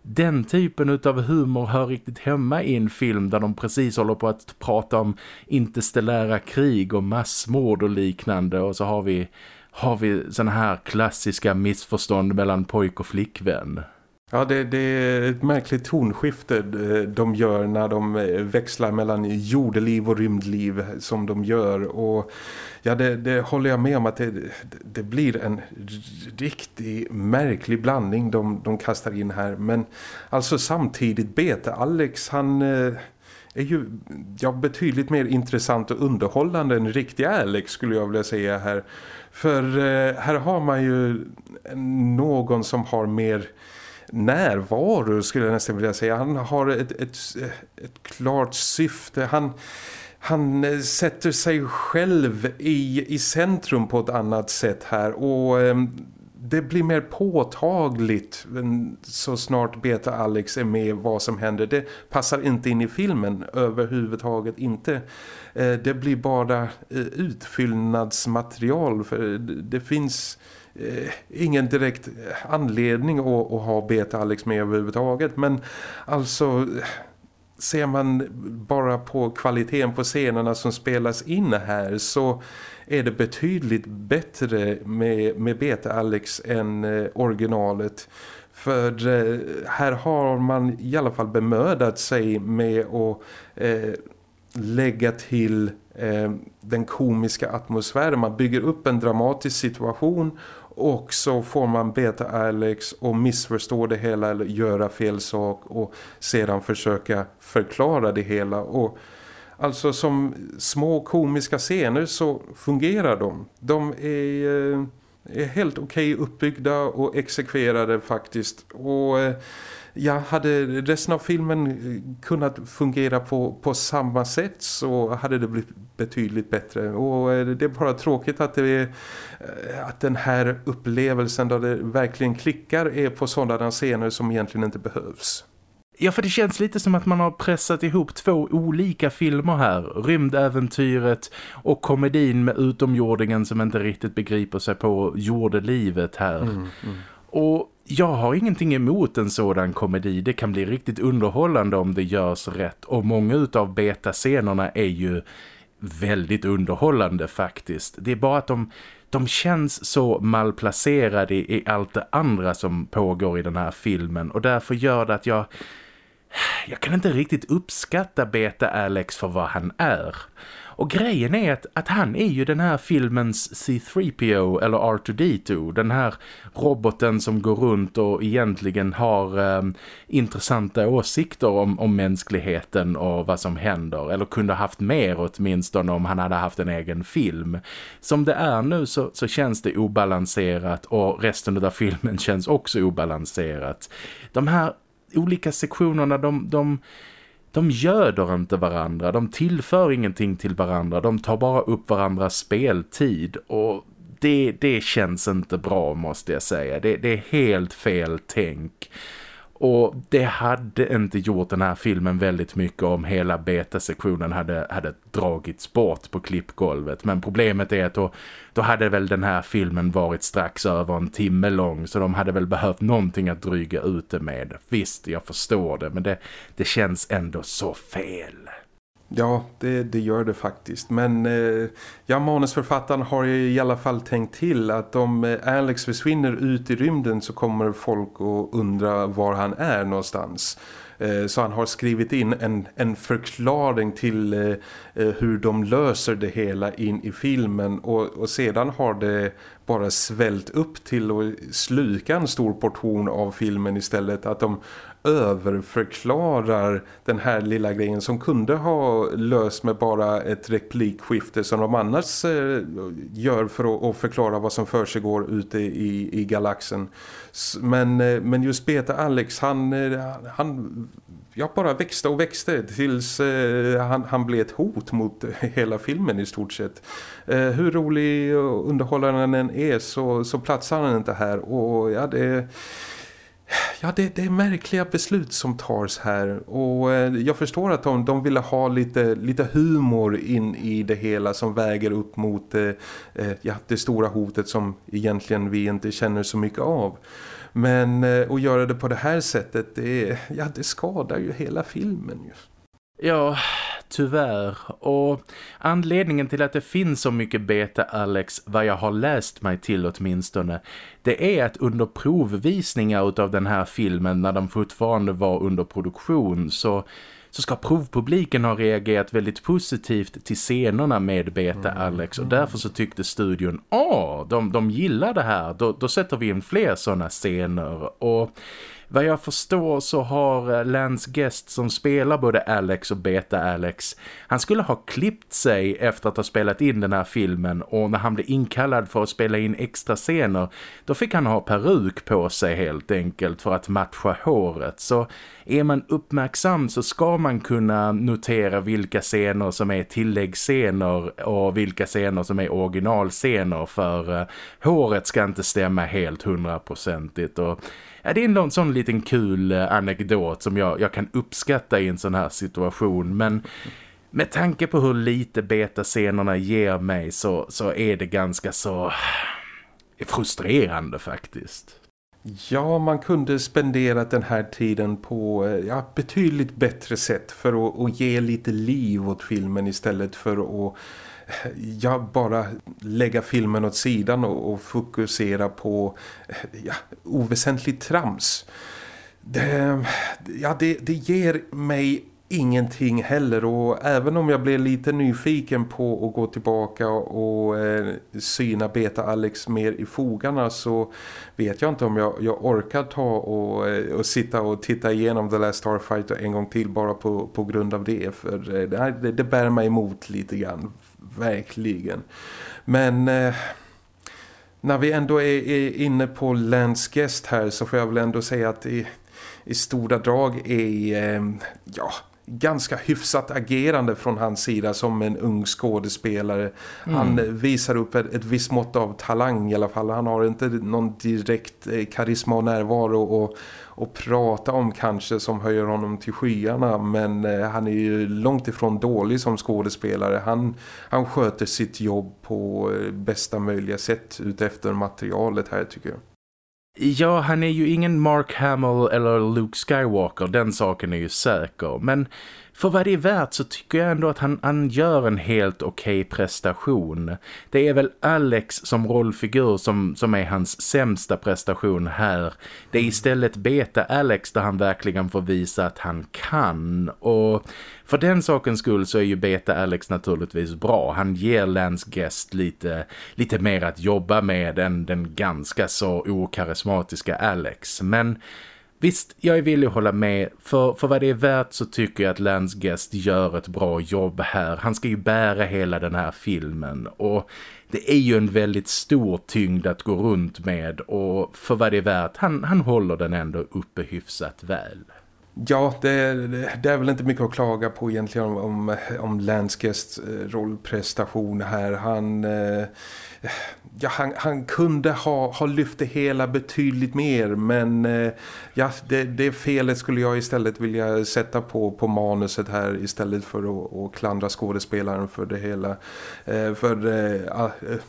den typen av humor hör riktigt hemma i en film där de precis håller på att prata om interstellära krig och massmord och liknande och så har vi, har vi sådana här klassiska missförstånd mellan pojk och flickvän. Ja, det, det, är ett märkligt tonskifte eh, de gör när de eh, växlar mellan jordeliv och rymdliv som de gör. Och ja, det, det håller jag med om att det, det blir en riktigt märklig blandning de, de kastar in här. Men alltså samtidigt, Bete-Alex han eh, är ju ja, betydligt mer intressant och underhållande än riktig Alex skulle jag vilja säga här. För här har man ju någon som har mer närvaro skulle jag nästan vilja säga. Han har ett, ett, ett klart syfte. Han, han sätter sig själv i, i centrum på ett annat sätt här och ehm, det blir mer påtagligt så snart Beta Alex är med vad som händer. Det passar inte in i filmen överhuvudtaget inte. Eh, det blir bara eh, utfyllnadsmaterial för det finns Eh, ingen direkt eh, anledning att, att ha Beta Alex med överhuvudtaget. Men alltså eh, ser man bara på kvaliteten på scenerna som spelas in här så är det betydligt bättre med, med Beta Alex än eh, originalet. För eh, här har man i alla fall bemödat sig med att eh, lägga till eh, den komiska atmosfären. Man bygger upp en dramatisk situation och så får man beta Alex och missförstå det hela eller göra fel sak och sedan försöka förklara det hela och alltså som små komiska scener så fungerar de. De är, eh, är helt okej okay uppbyggda och exekverade faktiskt och eh, ja, hade resten av filmen kunnat fungera på, på samma sätt så hade det blivit betydligt bättre. Och eh, det är bara tråkigt att, det är, eh, att den här upplevelsen där det verkligen klickar är på sådana scener som egentligen inte behövs. Ja, för det känns lite som att man har pressat ihop två olika filmer här. Rymdäventyret och komedin med utomjordingen som inte riktigt begriper sig på jordelivet här. Mm, mm. Och jag har ingenting emot en sådan komedi. Det kan bli riktigt underhållande om det görs rätt. Och många av betascenerna är ju väldigt underhållande faktiskt. Det är bara att de, de känns så malplacerade i, i allt det andra som pågår i den här filmen. Och därför gör det att jag... Jag kan inte riktigt uppskatta Beta Alex för vad han är. Och grejen är att, att han är ju den här filmens C-3PO eller R2-D2. Den här roboten som går runt och egentligen har eh, intressanta åsikter om, om mänskligheten och vad som händer. Eller kunde haft mer åtminstone om han hade haft en egen film. Som det är nu så, så känns det obalanserat och resten av filmen känns också obalanserat. De här olika sektionerna de... de de göder inte varandra, de tillför ingenting till varandra, de tar bara upp varandras speltid och det, det känns inte bra måste jag säga. Det, det är helt fel tänk. Och det hade inte gjort den här filmen väldigt mycket om hela betasektionen hade, hade dragits bort på klippgolvet. Men problemet är att då, då hade väl den här filmen varit strax över en timme lång så de hade väl behövt någonting att dryga ut det med. Visst, jag förstår det men det, det känns ändå så fel. Ja, det, det gör det faktiskt. Men eh, ja, manusförfattaren har ju i alla fall tänkt till att om eh, Alex försvinner ut i rymden så kommer folk att undra var han är någonstans. Eh, så han har skrivit in en, en förklaring till eh, eh, hur de löser det hela in i filmen. Och, och sedan har det bara svällt upp till att sluka en stor portion av filmen istället. Att de överförklarar den här lilla grejen som kunde ha löst med bara ett replikskifte som de annars eh, gör för att förklara vad som försiggår ute i, i galaxen. Men, eh, men just Beta Alex, han, eh, han jag bara växte och växte tills eh, han, han blev ett hot mot hela filmen i stort sett. Eh, hur rolig och underhållande den än är så, så platsar han inte här och ja det Ja, det, det, är märkliga beslut som tas här och eh, jag förstår att de, de ville ha lite, lite humor in i det hela som väger upp mot eh, eh, ja, det stora hotet som egentligen vi inte känner så mycket av. Men eh, att göra det på det här sättet, det, ja, det skadar ju hela filmen. Ju. Ja, tyvärr. Och anledningen till att det finns så mycket beta-Alex, vad jag har läst mig till åtminstone, det är att under provvisningar av den här filmen när den fortfarande var under produktion så så ska provpubliken ha reagerat väldigt positivt till scenerna med Beta-Alex och därför så tyckte studion, åh, de, de gillar det här, då, då sätter vi in fler sådana scener. Och vad jag förstår så har eh, Lance Guest som spelar både Alex och Beta-Alex, han skulle ha klippt sig efter att ha spelat in den här filmen och när han blev inkallad för att spela in extra scener, då fick han ha peruk på sig helt enkelt för att matcha håret. Så är man uppmärksam så ska man kunna notera vilka scener som är tilläggsscener och vilka scener som är originalscener för uh, håret ska inte stämma helt hundraprocentigt och Ja, det är en sån liten kul eh, anekdot som jag, jag kan uppskatta i en sån här situation. Men med tanke på hur lite betascenerna ger mig så, så är det ganska så eh, frustrerande faktiskt. Ja, man kunde spendera den här tiden på eh, ja, betydligt bättre sätt för att, att ge lite liv åt filmen istället för att ja, bara lägga filmen åt sidan och, och fokusera på eh, ja, oväsentligt trams. Det, ja, det, det ger mig ingenting heller och även om jag blev lite nyfiken på att gå tillbaka och eh, syna Beta Alex mer i fogarna så vet jag inte om jag, jag orkar ta och, eh, och sitta och titta igenom The Last Starfighter en gång till bara på, på grund av det för eh, det, det bär mig emot lite grann verkligen. Men eh, när vi ändå är, är, inne på Lance Guest här så får jag väl ändå säga att i, i stora drag är eh, ja, ganska hyfsat agerande från hans sida som en ung skådespelare. Mm. Han visar upp ett, ett visst mått av talang i alla fall. Han har inte någon direkt eh, karisma och närvaro och att prata om kanske som höjer honom till skyarna men eh, han är ju långt ifrån dålig som skådespelare. Han, han sköter sitt jobb på eh, bästa möjliga sätt utefter materialet här tycker jag. Ja, han är ju ingen Mark Hamill eller Luke Skywalker, den saken är ju säker. Men för vad det är värt så tycker jag ändå att han, han gör en helt okej okay prestation. Det är väl Alex som rollfigur som, som är hans sämsta prestation här. Det är istället Beta-Alex där han verkligen får visa att han kan. Och för den sakens skull så är ju Beta-Alex naturligtvis bra. Han ger Lance Guest lite, lite mer att jobba med än den ganska så okarismatiska Alex. Men Visst, jag är villig att hålla med. För, för vad det är värt så tycker jag att Lance Guest gör ett bra jobb här. Han ska ju bära hela den här filmen. Och det är ju en väldigt stor tyngd att gå runt med. Och för vad det är värt, han, han håller den ändå uppe hyfsat väl. Ja, det, det, är väl inte mycket att klaga på egentligen om, om, om Lance eh, rollprestation här. Han... Eh ja, han, han, kunde ha, ha lyft det hela betydligt mer men eh, ja, det, det felet skulle jag istället vilja sätta på, på manuset här istället för att, att klandra skådespelaren för det hela. Eh, för eh, eh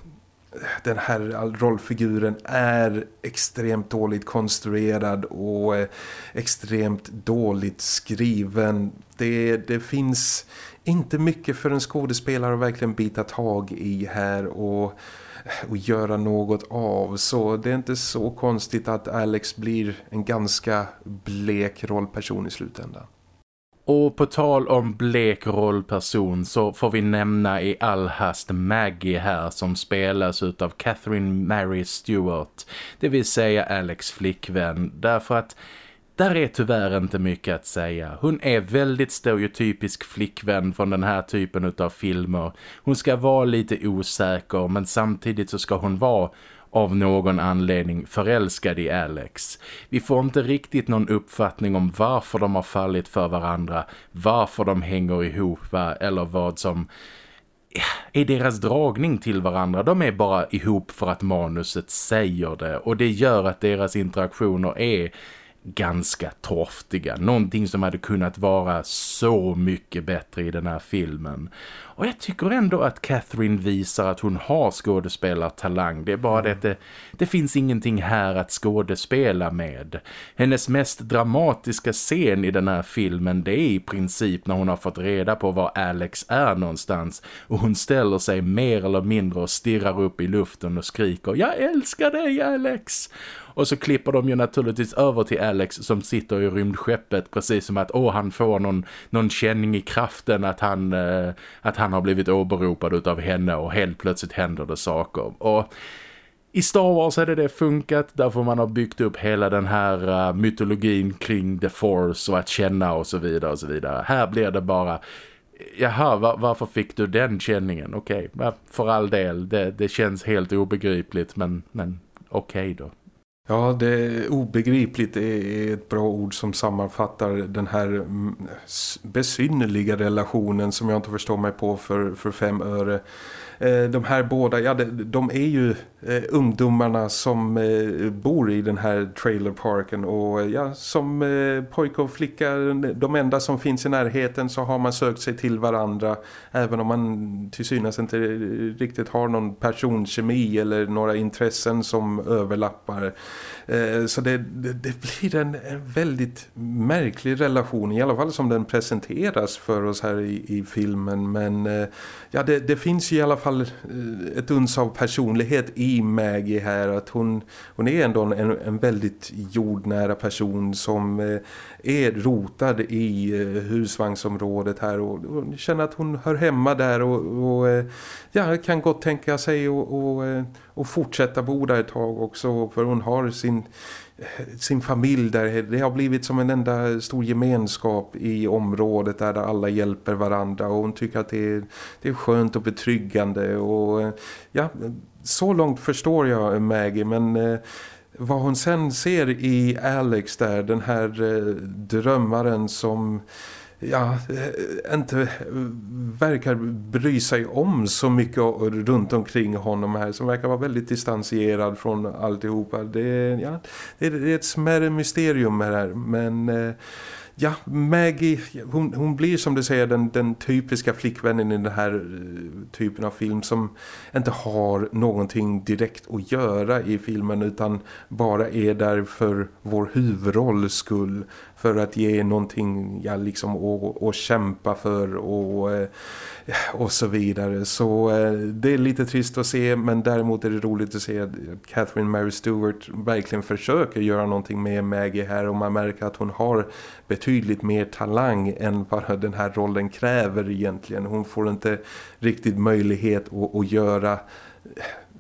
den här rollfiguren är extremt dåligt konstruerad och eh, extremt dåligt skriven. Det, det finns inte mycket för en skådespelare att verkligen bita tag i här och och göra något av så det är inte så konstigt att Alex blir en ganska blek rollperson i slutändan. Och på tal om blek rollperson så får vi nämna i all hast Maggie här som spelas av Catherine Mary Stewart. Det vill säga Alex flickvän. Därför att där är tyvärr inte mycket att säga. Hon är väldigt stereotypisk flickvän från den här typen av filmer. Hon ska vara lite osäker men samtidigt så ska hon vara av någon anledning förälskad i Alex. Vi får inte riktigt någon uppfattning om varför de har fallit för varandra, varför de hänger ihop eller vad som är deras dragning till varandra. De är bara ihop för att manuset säger det och det gör att deras interaktioner är ganska torftiga. Någonting som hade kunnat vara så mycket bättre i den här filmen. Och jag tycker ändå att Catherine visar att hon har skådespelartalang. Det är bara det att det, det finns ingenting här att skådespela med. Hennes mest dramatiska scen i den här filmen det är i princip när hon har fått reda på var Alex är någonstans. Och hon ställer sig mer eller mindre och stirrar upp i luften och skriker Jag älskar dig Alex! Och så klipper de ju naturligtvis över till Alex som sitter i rymdskeppet precis som att åh, han får någon, någon känning i kraften att han, eh, att han har blivit åberopad av henne och helt plötsligt händer det saker. Och i Star Wars hade det funkat därför man har byggt upp hela den här uh, mytologin kring The Force och att känna och så vidare och så vidare. Här blir det bara jaha, var, varför fick du den känningen? Okej, okay, för all del, det, det känns helt obegripligt men, men okej okay då. Ja, det är obegripligt är ett bra ord som sammanfattar den här mm, besynnerliga relationen som jag inte förstår mig på för, för fem öre. Eh, de här båda, ja de är ju eh, ungdomarna som eh, bor i den här trailerparken och eh, ja, som eh, pojke och flicka, de enda som finns i närheten så har man sökt sig till varandra även om man till synes inte riktigt har någon personkemi eller några intressen som överlappar. Så det, det, det blir en, en, väldigt märklig relation, i alla fall som den presenteras för oss här i, i filmen men ja det, det finns i alla fall fall eh, ett uns av personlighet i Maggie här att hon, hon är ändå en, en väldigt jordnära person som eh, är rotad i eh, husvagnsområdet här och, och känner att hon hör hemma där och, och ja, kan gott tänka sig och, och, och fortsätta bo där ett tag också för hon har sin sin familj där. Det har blivit som en enda stor gemenskap i området där alla hjälper varandra och hon tycker att det är, det är skönt och betryggande och eh, ja, så långt förstår jag Maggie men eh, vad hon sen ser i Alex där, den här eh, drömmaren som ja, eh, inte verkar bry sig om så mycket runt omkring honom här som verkar vara väldigt distanserad från alltihopa. Det, ja, det är ett smärre mysterium med det här men eh, ja, Maggie, hon, hon, blir som du säger den, den typiska flickvännen i den här eh, typen av film som inte har någonting direkt att göra i filmen utan bara är där för vår huvudrolls skull för att ge någonting ja, liksom att, att kämpa för och, eh, och så vidare. Så eh, det är lite trist att se men däremot är det roligt att se att Catherine Mary Stewart verkligen försöker göra någonting med Maggie här och man märker att hon har betydligt mer talang än vad den här rollen kräver egentligen. Hon får inte riktigt möjlighet att, att göra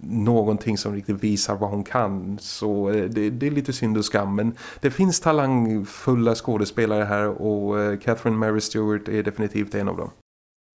någonting som riktigt visar vad hon kan så eh, det, det, är lite synd och skam men det finns talangfulla skådespelare här och eh, Catherine Mary Stewart är definitivt en av dem.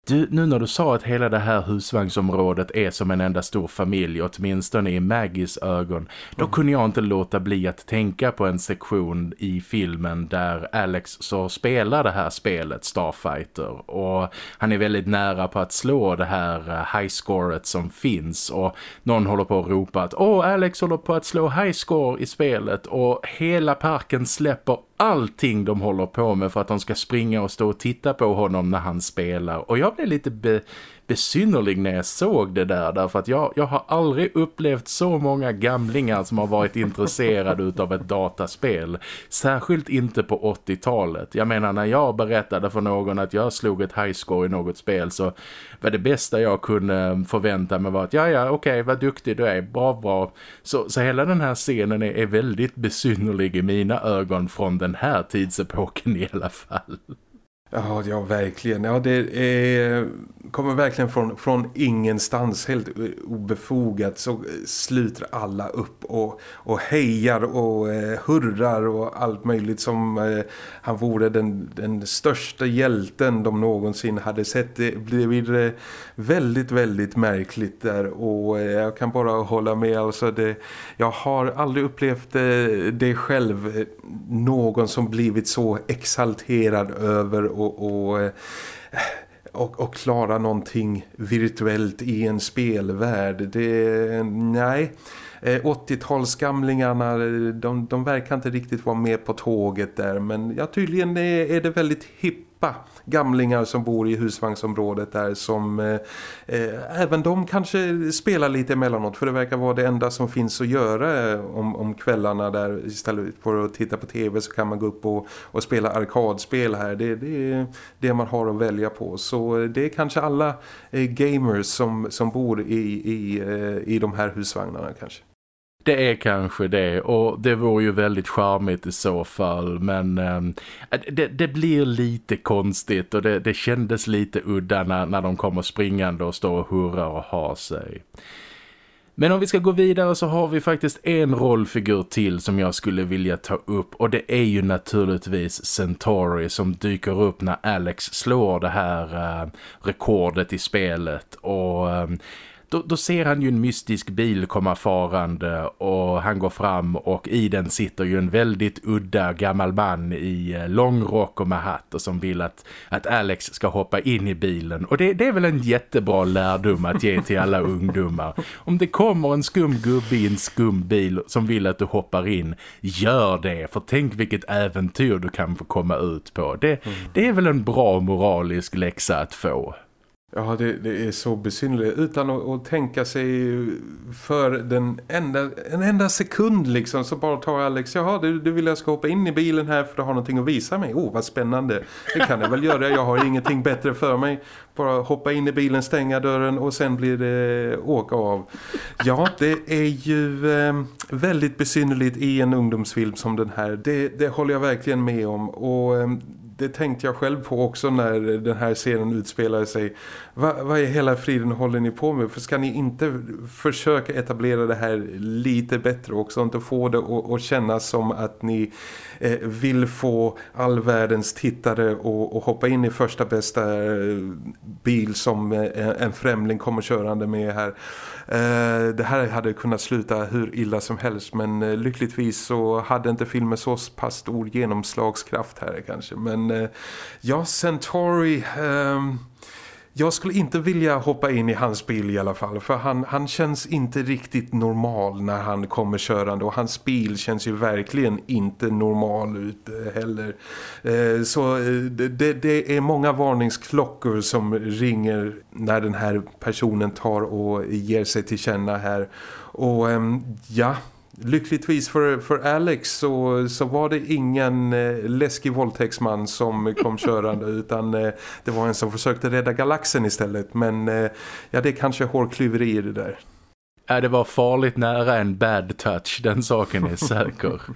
Du, nu när du sa att hela det här husvagnsområdet är som en enda stor familj, åtminstone i Maggies ögon, då mm. kunde jag inte låta bli att tänka på en sektion i filmen där Alex så spelar det här spelet Starfighter och han är väldigt nära på att slå det här eh, highscoret som finns och någon håller på att ropa att åh Alex håller på att slå highscore i spelet och hela parken släpper allting de håller på med för att de ska springa och stå och titta på honom när han spelar. Och jag blev lite be besynnerlig när jag såg det där därför att jag, jag har aldrig upplevt så många gamlingar som har varit intresserade av ett dataspel. Särskilt inte på 80-talet. Jag menar när jag berättade för någon att jag slog ett highscore i något spel så var det bästa jag kunde förvänta mig var att ja ja okej okay, vad duktig du är, bra bra. Så, så hela den här scenen är, är väldigt besynnerlig i mina ögon från den här tidsepoken i alla fall. Ja, ja verkligen. Ja, det är kommer verkligen från, från ingenstans, helt obefogat så sluter alla upp och, och hejar och eh, hurrar och allt möjligt som eh, han vore den, den största hjälten de någonsin hade sett. Det blir eh, väldigt, väldigt märkligt där och eh, jag kan bara hålla med. Alltså det, jag har aldrig upplevt eh, det själv, eh, någon som blivit så exalterad över och, och eh, och, och klara någonting virtuellt i en spelvärld. Det, nej, eh, 80-talsgamlingarna de, de verkar inte riktigt vara med på tåget där men ja, tydligen är, är det väldigt hippa gamlingar som bor i husvagnsområdet där som eh, eh, även de kanske spelar lite emellanåt för det verkar vara det enda som finns att göra eh, om, om kvällarna där istället för att titta på tv så kan man gå upp och, och spela arkadspel här. Det, det är det man har att välja på så eh, det är kanske alla eh, gamers som, som bor i, i, eh, i de här husvagnarna kanske. Det är kanske det. Och det vore ju väldigt charmigt i så fall men äh, det, det, blir lite konstigt och det, det kändes lite udda när, när de kommer springande och står och hurrar och har sig. Men om vi ska gå vidare så har vi faktiskt en rollfigur till som jag skulle vilja ta upp. Och det är ju naturligtvis Centauri som dyker upp när Alex slår det här äh, rekordet i spelet. Och äh, då, då, ser han ju en mystisk bil komma farande och han går fram och i den sitter ju en väldigt udda gammal man i eh, lång rock och med hatt och som vill att, att Alex ska hoppa in i bilen. Och det, det är väl en jättebra lärdom att ge till alla ungdomar. Om det kommer en skum gubbe i en skum bil som vill att du hoppar in, gör det. För tänk vilket äventyr du kan få komma ut på. Det, mm. det är väl en bra moralisk läxa att få. Ja, det, det, är så besynnerligt. Utan att, att, tänka sig för den enda, en enda sekund liksom så bara tar Alex, jaha du, du vill jag ska hoppa in i bilen här för du har någonting att visa mig. Oh, vad spännande. Det kan jag väl göra, jag har ingenting bättre för mig. Bara hoppa in i bilen, stänga dörren och sen blir det åka av. Ja, det är ju eh, väldigt besynnerligt i en ungdomsfilm som den här. Det, det håller jag verkligen med om och... Eh, det tänkte jag själv på också när den här scenen utspelade sig. Va, vad är hela friden håller ni på med? För ska ni inte försöka etablera det här lite bättre också? Inte få det att kännas som att ni eh, vill få all världens tittare och, hoppa in i första bästa eh, bil som eh, en främling kommer körande med här. Eh, det här hade kunnat sluta hur illa som helst men eh, lyckligtvis så hade inte filmen så pass stor genomslagskraft här kanske. Men eh, ja, Centauri... Um jag skulle inte vilja hoppa in i hans bil i alla fall för han, han känns inte riktigt normal när han kommer körande och hans bil känns ju verkligen inte normal ut eh, heller. Eh, så eh, det, det, är många varningsklockor som ringer när den här personen tar och ger sig till känna här. Och ehm, ja, Lyckligtvis för, för Alex så, så var det ingen eh, läskig våldtäktsman som kom körande utan eh, det var en som försökte rädda galaxen istället. Men eh, ja, det är kanske hårklyverier det där. Ja, det var farligt nära en bad touch, den saken är säker.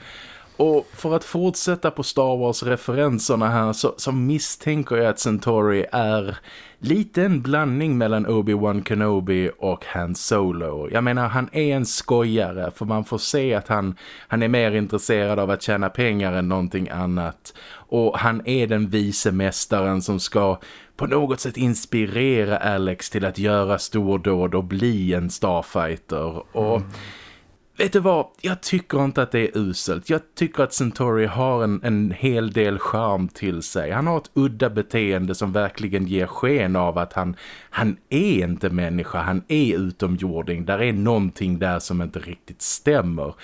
Och för att fortsätta på Star Wars-referenserna här så, så, misstänker jag att Centauri är lite en blandning mellan Obi-Wan Kenobi och Han Solo. Jag menar, han är en skojare för man får se att han, han är mer intresserad av att tjäna pengar än någonting annat. Och han är den vice mästaren som ska på något sätt inspirera Alex till att göra stordåd och bli en starfighter. Och... Mm Vet du vad? Jag tycker inte att det är uselt. Jag tycker att Centauri har en, en hel del charm till sig. Han har ett udda beteende som verkligen ger sken av att han, han är inte människa. Han är utomjording. Där är någonting där som inte riktigt stämmer.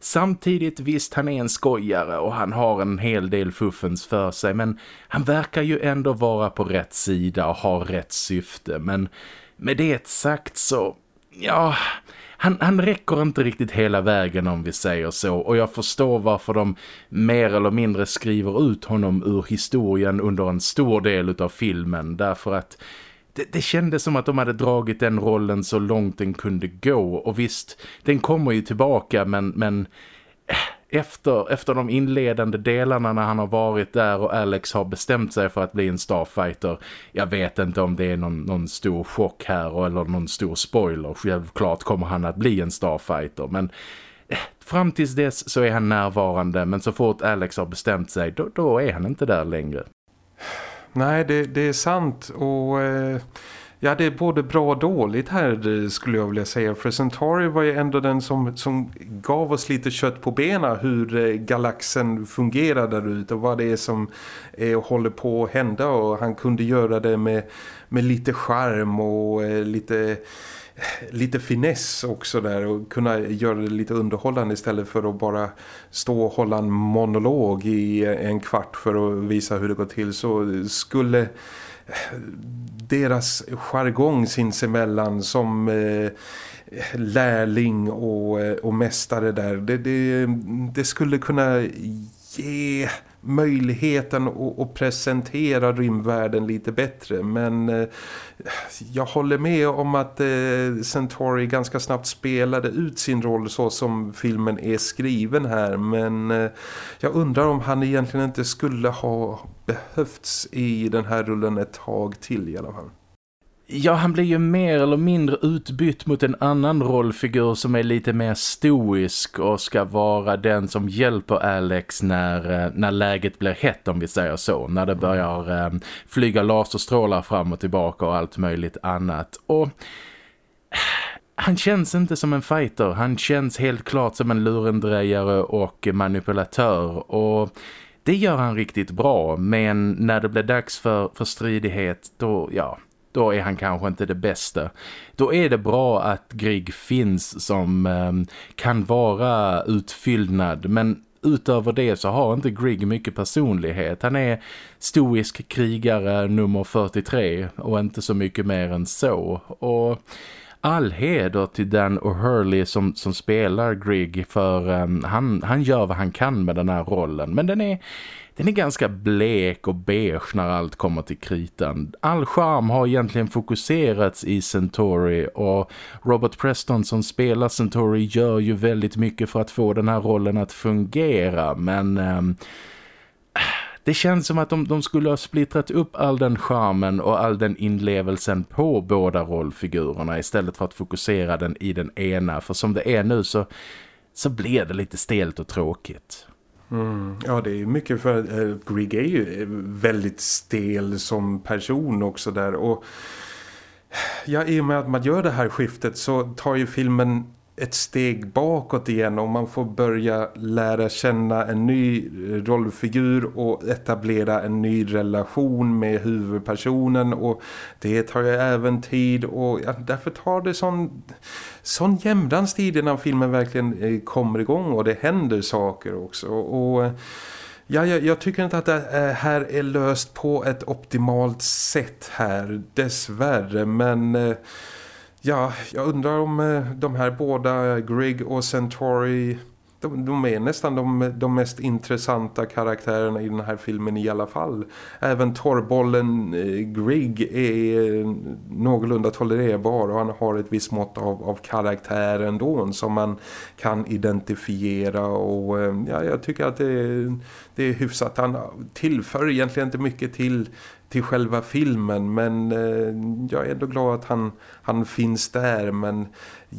Samtidigt visst han är en skojare och han har en hel del fuffens för sig men han verkar ju ändå vara på rätt sida och ha rätt syfte men med det sagt så ja han, han räcker inte riktigt hela vägen om vi säger så. Och jag förstår varför de mer eller mindre skriver ut honom ur historien under en stor del av filmen. Därför att det, det kändes som att de hade dragit den rollen så långt den kunde gå. Och visst, den kommer ju tillbaka men, men efter, efter de inledande delarna när han har varit där och Alex har bestämt sig för att bli en Starfighter. Jag vet inte om det är någon, någon stor chock här eller någon stor spoiler. Självklart kommer han att bli en Starfighter men eh, fram tills dess så är han närvarande men så fort Alex har bestämt sig då, då är han inte där längre. Nej, det, det är sant och... Eh Ja, det är både bra och dåligt här eh, skulle jag vilja säga. För Centauri var ju ändå den som, som gav oss lite kött på benen hur eh, galaxen fungerar där ute och vad det är som är håller på att hända. Och han kunde göra det med, med lite charm och eh, lite lite finess också där och kunna göra det lite underhållande istället för att bara stå och hålla en monolog i en kvart för att visa hur det går till så skulle deras jargong sinsemellan som eh, lärling och, eh, och mästare där. Det, det, det skulle kunna ge möjligheten att, att presentera rymdvärlden lite bättre men eh, jag håller med om att eh, Centauri ganska snabbt spelade ut sin roll så som filmen är skriven här men eh, jag undrar om han egentligen inte skulle ha behövts i den här rullen ett tag till i alla fall. Ja, han blir ju mer eller mindre utbytt mot en annan rollfigur som är lite mer stoisk och ska vara den som hjälper Alex när, eh, när läget blir hett om vi säger så. När det börjar eh, flyga laserstrålar fram och tillbaka och allt möjligt annat. Och han känns inte som en fighter. Han känns helt klart som en lurendrejare och manipulatör och... Det gör han riktigt bra, men när det blir dags för, för stridighet, då, ja, då är han kanske inte det bästa. Då är det bra att Grieg finns som eh, kan vara utfyllnad men utöver det så har inte Grigg mycket personlighet. Han är stoisk krigare nummer 43 och inte så mycket mer än så. Och all heder till Dan O'Hurley som, som spelar Grig, för um, han, han gör vad han kan med den här rollen. Men den är den är ganska blek och beige när allt kommer till kritan. All charm har egentligen fokuserats i Centauri och Robert Preston som spelar Centauri gör ju väldigt mycket för att få den här rollen att fungera men... Um, det känns som att de, de, skulle ha splittrat upp all den charmen och all den inlevelsen på båda rollfigurerna istället för att fokusera den i den ena. För som det är nu så, så blir det lite stelt och tråkigt. Mm. Ja, det är mycket för eh, att äh, Grieg är ju eh, väldigt stel som person också där. Och ja, i och med att man gör det här skiftet så tar ju filmen ett steg bakåt igen och man får börja lära känna en ny rollfigur och etablera en ny relation med huvudpersonen och det tar ju även tid och ja, därför tar det sån, sån jämdans tid innan filmen verkligen eh, kommer igång och det händer saker också och Ja, jag, jag, tycker inte att det här är löst på ett optimalt sätt här, dessvärre. Men eh, Ja, jag undrar om eh, de här båda, Grigg och Centauri, de, de är nästan de, de, mest intressanta karaktärerna i den här filmen i alla fall. Även torrbollen eh, Grigg är eh, någorlunda tolererbar och han har ett visst mått av, av karaktär ändå som man kan identifiera och eh, ja, jag tycker att det, det är hyfsat. Han tillför egentligen inte mycket till till själva filmen men eh, jag är ändå glad att han, han finns där men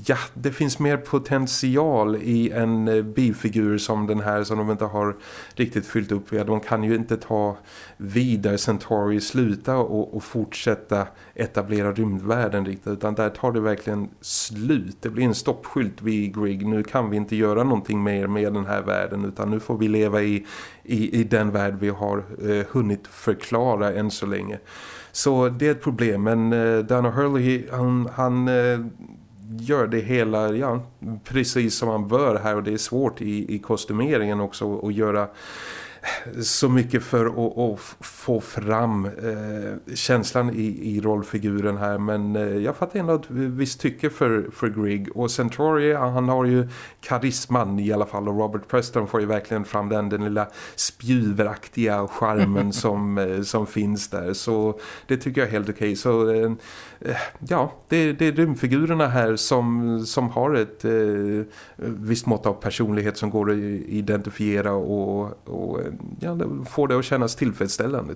ja, det finns mer potential i en eh, bifigur som den här som de inte har riktigt fyllt upp. med. de kan ju inte ta vidare Centauri sluta och, och fortsätta etablera rymdvärlden riktigt utan där tar det verkligen slut. Det blir en stoppskylt vid Grigg. Nu kan vi inte göra någonting mer med den här världen utan nu får vi leva i, i, i den värld vi har eh, hunnit förklara än så länge. Så det är ett problem men eh, Dana Hurley han, han eh, gör det hela ja, precis som man bör här. Och det är svårt i, i kostymeringen också att göra så mycket för att, att få fram eh, känslan i, i rollfiguren här men eh, jag fattar ändå ett visst tycke för, för Grigg och Centauri han har ju karisman i alla fall och Robert Preston får ju verkligen fram den, den lilla spjuveraktiga charmen som, eh, som finns där så det tycker jag är helt okej okay. så eh, ja, det, det är rymdfigurerna här som, som har ett eh, visst mått av personlighet som går att identifiera och, och ja, får det att kännas tillfredsställande.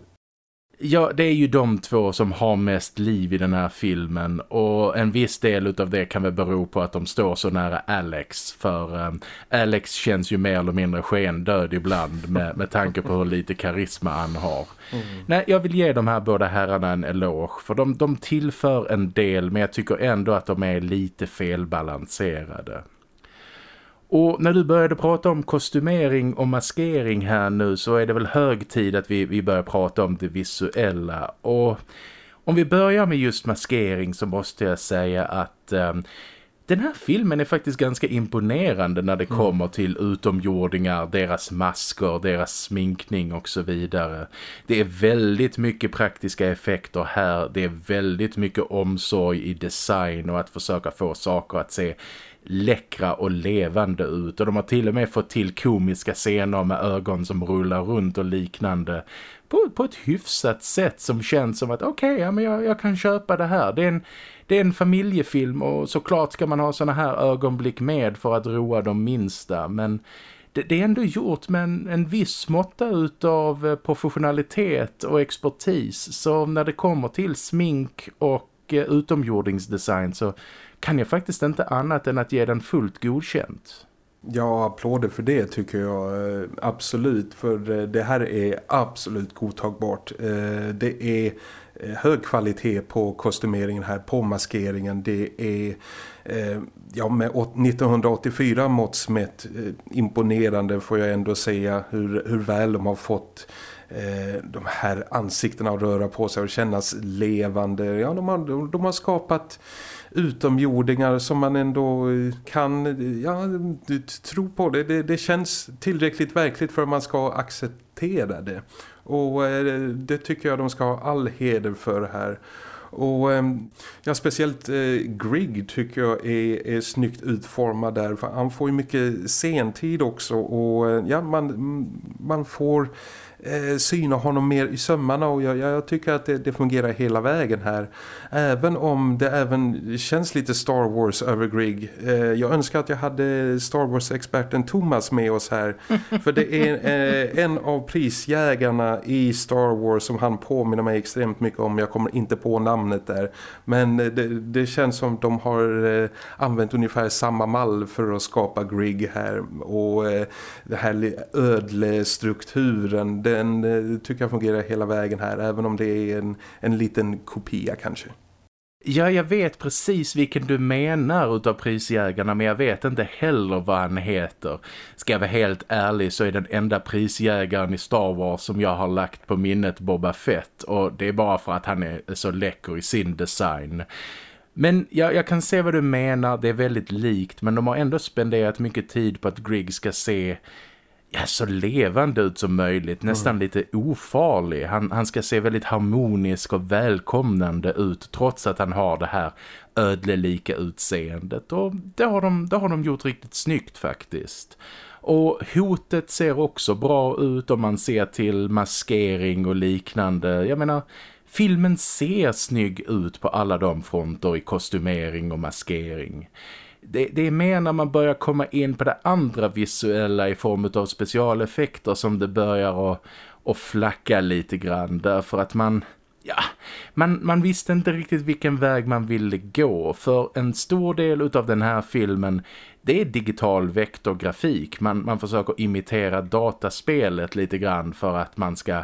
Ja, det är ju de två som har mest liv i den här filmen och en viss del av det kan väl bero på att de står så nära Alex för um, Alex känns ju mer eller mindre skendöd ibland med, med tanke på hur lite karisma han har. Mm. Nej, jag vill ge de här båda herrarna en eloge för de, de tillför en del men jag tycker ändå att de är lite felbalanserade. Och när du började prata om kostymering och maskering här nu så är det väl hög tid att vi, vi börjar prata om det visuella. Och om vi börjar med just maskering så måste jag säga att um, den här filmen är faktiskt ganska imponerande när det mm. kommer till utomjordingar, deras masker, deras sminkning och så vidare. Det är väldigt mycket praktiska effekter här, det är väldigt mycket omsorg i design och att försöka få saker att se läckra och levande ut. Och de har till och med fått till komiska scener med ögon som rullar runt och liknande. På, på ett hyfsat sätt som känns som att okej, okay, ja, men jag, jag, kan köpa det här. Det är, en, det är en familjefilm och såklart ska man ha såna här ögonblick med för att roa de minsta. Men det, det är ändå gjort med en, en viss måtta utav eh, professionalitet och expertis. Så när det kommer till smink och eh, utomjordingsdesign så kan jag faktiskt inte annat än att ge den fullt godkänt. Ja, applåder för det tycker jag eh, absolut. För eh, det här är absolut godtagbart. Eh, det är hög kvalitet på kostymeringen här, på maskeringen. Det är ja, med 1984 måttsmätt imponerande får jag ändå säga hur, hur väl de har fått de här ansiktena att röra på sig och kännas levande. Ja, de har, de har skapat utomjordingar som man ändå eh, kan ja, tro på. Det, det, det känns tillräckligt verkligt för att man ska acceptera det. Och eh, det tycker jag de ska ha all heder för här. Och ehm, ja, speciellt eh, Grigg tycker jag är, är snyggt utformad där. För han får ju mycket sentid också. Och eh, ja, man, man får eh, syna honom mer i sömmarna och jag, jag tycker att det, det, fungerar hela vägen här. Även om det även känns lite Star Wars över Grigg. Eh, jag önskar att jag hade Star Wars-experten Thomas med oss här. För det är eh, en av prisjägarna i Star Wars som han påminner mig extremt mycket om. Jag kommer inte på namnet där. Men det, det känns som de har eh, använt ungefär samma mall för att skapa Grigg här. Och eh, det här ödlestrukturen den eh, tycker jag fungerar hela vägen här även om det är en, en liten kopia kanske. Ja, jag vet precis vilken du menar utav prisjägarna men jag vet inte heller vad han heter. Ska jag vara helt ärlig så är den enda prisjägaren i Star Wars som jag har lagt på minnet Boba Fett och det är bara för att han är så läcker i sin design. Men ja, jag kan se vad du menar, det är väldigt likt men de har ändå spenderat mycket tid på att Grigg ska se ja, så levande ut som möjligt. Nästan mm. lite ofarlig. Han, han ska se väldigt harmonisk och välkomnande ut trots att han har det här ödlelika utseendet. Och det har de, det har de gjort riktigt snyggt faktiskt. Och hotet ser också bra ut om man ser till maskering och liknande. Jag menar, filmen ser snygg ut på alla de fronter i kostymering och maskering det, det, är mer när man börjar komma in på det andra visuella i form av specialeffekter som det börjar att, att flacka lite grann därför att man ja, man, man visste inte riktigt vilken väg man ville gå för en stor del av den här filmen det är digital vektorgrafik. Man, man försöker imitera dataspelet lite grann för att man ska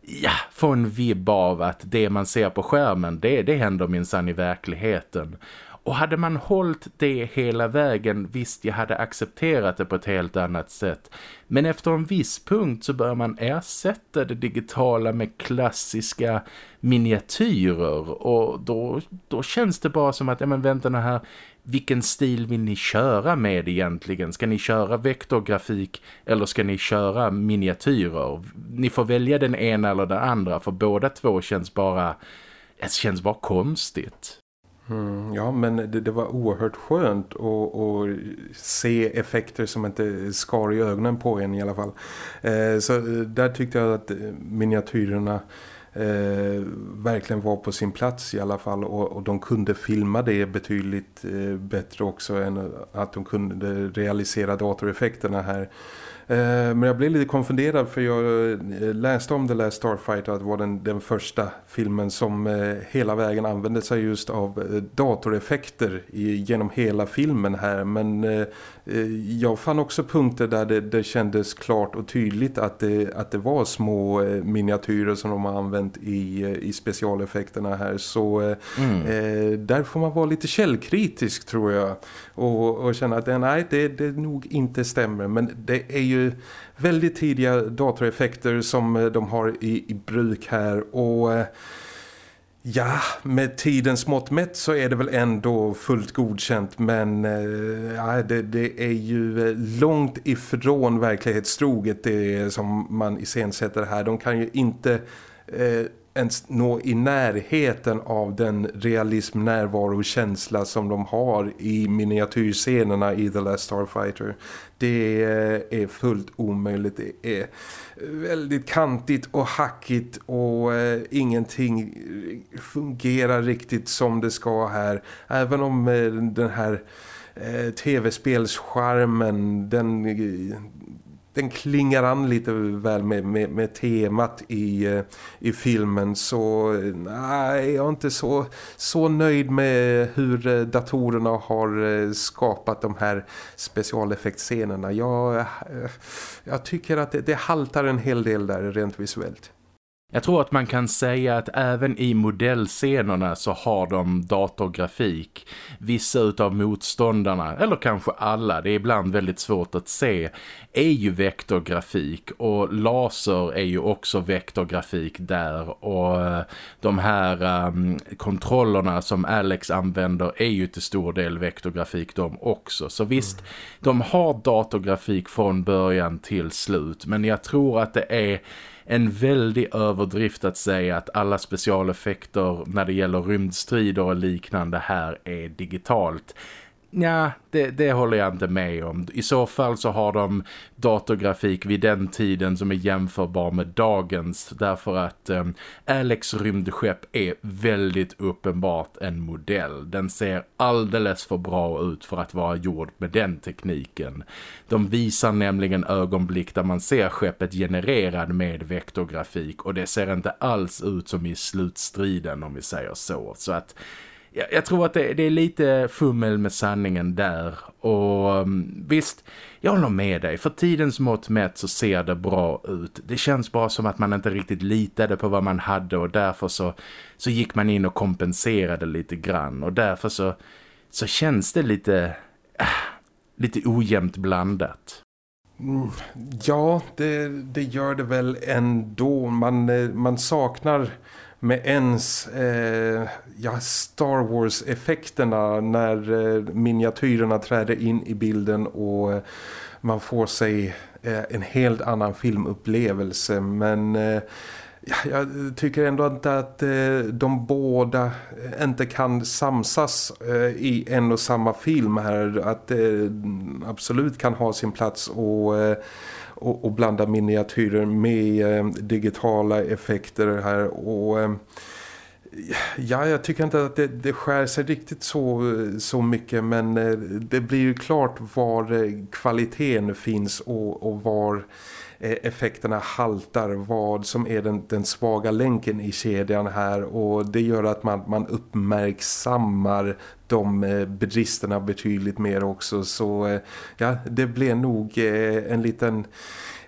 ja, få en vibb av att det man ser på skärmen det, det händer minsann i verkligheten. Och hade man hållit det hela vägen, visst jag hade accepterat det på ett helt annat sätt. Men efter en viss punkt så bör man ersätta det digitala med klassiska miniatyrer. Och då, då känns det bara som att, ja men vänta nu här, vilken stil vill ni köra med egentligen? Ska ni köra vektorgrafik eller ska ni köra miniatyrer? Ni får välja den ena eller den andra för båda två känns bara, det känns bara konstigt. Mm, ja, men det, det, var oerhört skönt att, se effekter som inte skar i ögonen på en i alla fall. Eh, så eh, där tyckte jag att miniatyrerna eh, verkligen var på sin plats i alla fall och, och de kunde filma det betydligt eh, bättre också än att de kunde realisera datoreffekterna här. Eh, men jag blev lite konfunderad för jag eh, läste om The Last Starfighter att det var den, den första filmen som eh, hela vägen använde sig just av datoreffekter genom hela filmen här. Men jag fann också punkter där det, det kändes klart och tydligt att det, att det var små miniatyrer som de har använt i, i specialeffekterna här. Så mm. där får man vara lite källkritisk tror jag och, och känna att nej, det, det nog inte stämmer. Men det är ju väldigt tidiga datoreffekter som eh, de har i, i bruk här och... Eh, ja, med tidens mått mätt så är det väl ändå fullt godkänt men eh, ja, det, det, är ju långt ifrån verklighetstroget det som man iscensätter här. De kan ju inte eh, ens nå i närheten av den realism, närvaro och känsla som de har i miniatyrscenerna i The Last Starfighter. Det är fullt omöjligt. Det är väldigt kantigt och hackigt och eh, ingenting fungerar riktigt som det ska här. Även om eh, den här eh, tv-spelscharmen den eh, den klingar an lite väl med, med, med temat i, eh, i filmen så nej, jag är inte så, så nöjd med hur eh, datorerna har eh, skapat de här specialeffektscenerna. Jag, jag tycker att det, det haltar en hel del där rent visuellt. Jag tror att man kan säga att även i modellscenerna så har de datorgrafik. Vissa utav motståndarna, eller kanske alla, det är ibland väldigt svårt att se, är ju vektorgrafik och laser är ju också vektorgrafik där och eh, de här um, kontrollerna som Alex använder är ju till stor del vektorgrafik de också. Så visst, mm. de har datorgrafik från början till slut men jag tror att det är en väldig överdrift att säga att alla specialeffekter när det gäller rymdstrider och liknande här är digitalt. Ja, det, det, håller jag inte med om. I så fall så har de datorgrafik vid den tiden som är jämförbar med dagens. Därför att eh, Alex rymdskepp är väldigt uppenbart en modell. Den ser alldeles för bra ut för att vara gjord med den tekniken. De visar nämligen ögonblick där man ser skeppet genererad med vektorgrafik. Och det ser inte alls ut som i slutstriden om vi säger så. Så att jag, jag tror att det, det, är lite fummel med sanningen där. Och um, visst, jag håller med dig. För tidens mått mätt så ser det bra ut. Det känns bara som att man inte riktigt litade på vad man hade och därför så, så gick man in och kompenserade lite grann. Och därför så, så känns det lite, äh, lite ojämnt blandat. Mm, ja, det, det gör det väl ändå. Man, eh, man saknar med ens eh, ja, Star Wars-effekterna när eh, miniatyrerna träder in i bilden och eh, man får sig eh, en helt annan filmupplevelse. Men eh, jag tycker ändå inte att eh, de båda eh, inte kan samsas eh, i en och samma film här. Att det absolut kan ha sin plats och och, och blanda miniatyrer med eh, digitala effekter här. Och eh, ja, jag tycker inte att det, det skär sig riktigt så, så mycket men eh, det blir ju klart var eh, kvaliteten finns och, och var Eh, Eh, effekterna haltar, vad som är den, den svaga länken i kedjan här och det gör att man, man uppmärksammar de eh, bristerna betydligt mer också så eh, ja, det blev nog en liten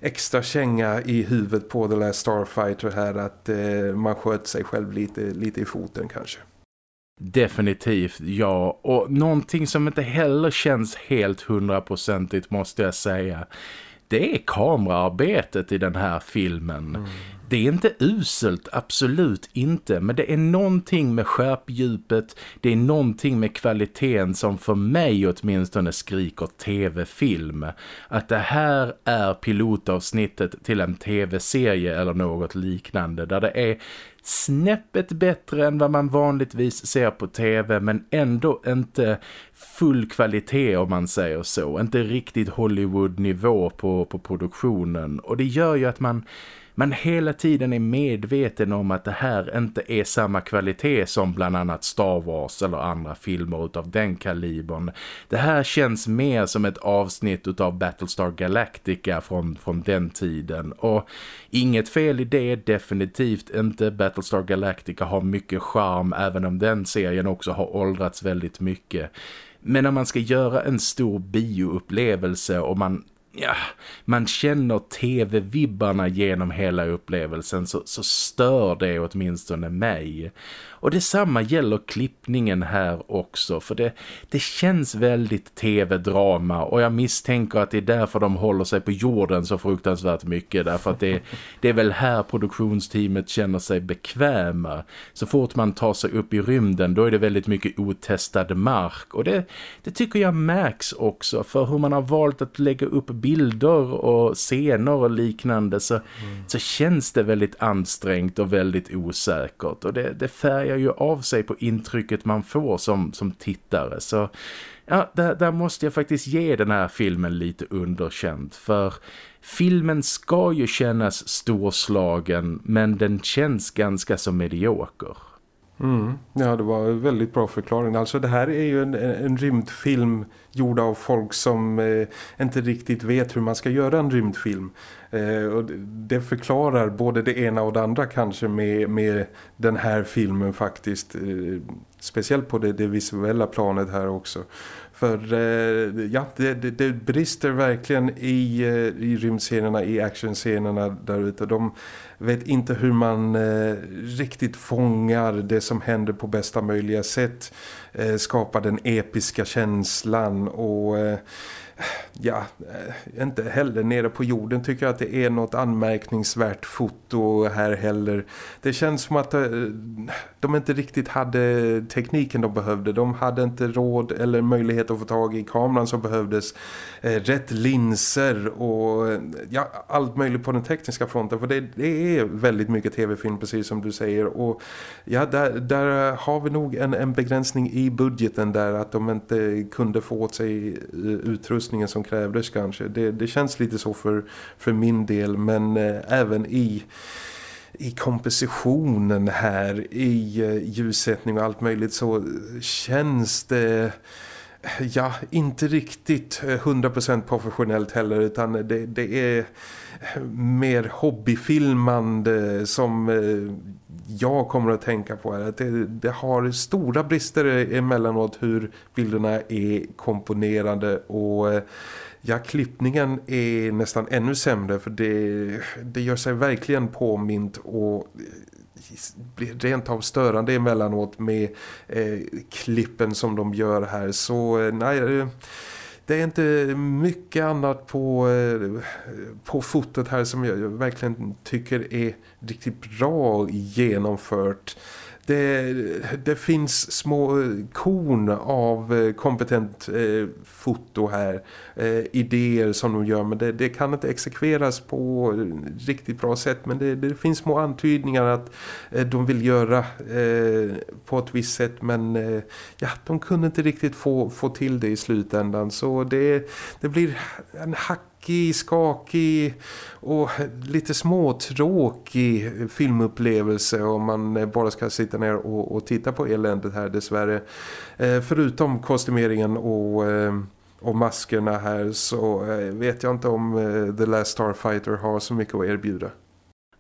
extra känga i huvudet på The Last Starfighter här att man sköt sig själv lite, lite i foten kanske. Definitivt, ja. Och någonting som inte heller känns helt hundraprocentigt måste jag säga det är kameraarbetet i den här filmen. Mm. Det är inte uselt, absolut inte. Men det är någonting med skärpdjupet, det är någonting med kvaliteten som för mig åtminstone skriker tv-film. Att det här är pilotavsnittet till en tv-serie eller något liknande. Där det är snäppet bättre än vad man vanligtvis ser på tv men ändå inte full kvalitet om man säger så. Inte riktigt Hollywood-nivå på, på produktionen och det gör ju att man man hela tiden är medveten om att det här inte är samma kvalitet som bland annat Star Wars eller andra filmer utav den kalibern. Det här känns mer som ett avsnitt utav Battlestar Galactica från, från den tiden och inget fel i det, definitivt inte. Battlestar Galactica har mycket charm även om den serien också har åldrats väldigt mycket. Men när man ska göra en stor bioupplevelse och man ja, man känner tv-vibbarna genom hela upplevelsen så, så stör det åtminstone mig. Och detsamma gäller klippningen här också för det, det känns väldigt tv-drama och jag misstänker att det är därför de håller sig på jorden så fruktansvärt mycket därför att det, det är väl här produktionsteamet känner sig bekväma. Så fort man tar sig upp i rymden då är det väldigt mycket otestad mark och det, det tycker jag märks också för hur man har valt att lägga upp bilder och scener och liknande så, mm. så känns det väldigt ansträngt och väldigt osäkert och det, det färgar ju av sig på intrycket man får som, som tittare så ja, där, där måste jag faktiskt ge den här filmen lite underkänt för filmen ska ju kännas storslagen men den känns ganska så medioker. Mm. Ja, det var en väldigt bra förklaring. Alltså det här är ju en, en rymdfilm gjord av folk som eh, inte riktigt vet hur man ska göra en rymdfilm. Eh, och det förklarar både det ena och det andra kanske med, med den här filmen faktiskt. Eh, speciellt på det, det visuella planet här också. För eh, ja, det, det, det, brister verkligen i, eh, i rymdscenerna, i actionscenerna där ute. De vet inte hur man eh, riktigt fångar det som händer på bästa möjliga sätt. Eh, skapar den episka känslan och eh, ja, eh, inte heller nere på jorden tycker jag att det är något anmärkningsvärt foto här heller. Det känns som att eh, de inte riktigt hade tekniken de behövde. De hade inte råd eller möjlighet att få tag i kameran som behövdes. Eh, rätt linser och ja, allt möjligt på den tekniska fronten. För det, det är väldigt mycket tv-film precis som du säger. Och ja, där, där har vi nog en, en begränsning i budgeten där att de inte kunde få åt sig utrustning utrustningen som krävdes kanske. Det, det känns lite så för, för min del men eh, även i i kompositionen här, i eh, ljussättning och allt möjligt så känns det ja, inte riktigt eh, 100% professionellt heller utan det, det är mer hobbyfilmande som jag kommer att tänka på är att det, det, har stora brister e- emellanåt hur bilderna är komponerade och eh, ja, klippningen är nästan ännu sämre för det, det gör sig verkligen påmint och blir rent av störande emellanåt med eh, klippen som de gör här. Så eh, nej eh, det är inte mycket annat på, eh, på fotot här som jag verkligen tycker är riktigt bra genomfört det, det finns små eh, korn av eh, kompetent eh, foto här. Eh, idéer som de gör men det, det, kan inte exekveras på eh, riktigt bra sätt. Men det, det finns små antydningar att eh, de vill göra eh, på ett visst sätt. Men eh, ja, de kunde inte riktigt få, få till det i slutändan. Så det, det blir en hack hackig, skakig och lite småtråkig filmupplevelse om man eh, bara ska sitta ner och, och titta på eländet här dessvärre. Eh, förutom kostymeringen och... Eh, och maskerna här så eh, vet jag inte om eh, The Last Starfighter har så mycket att erbjuda.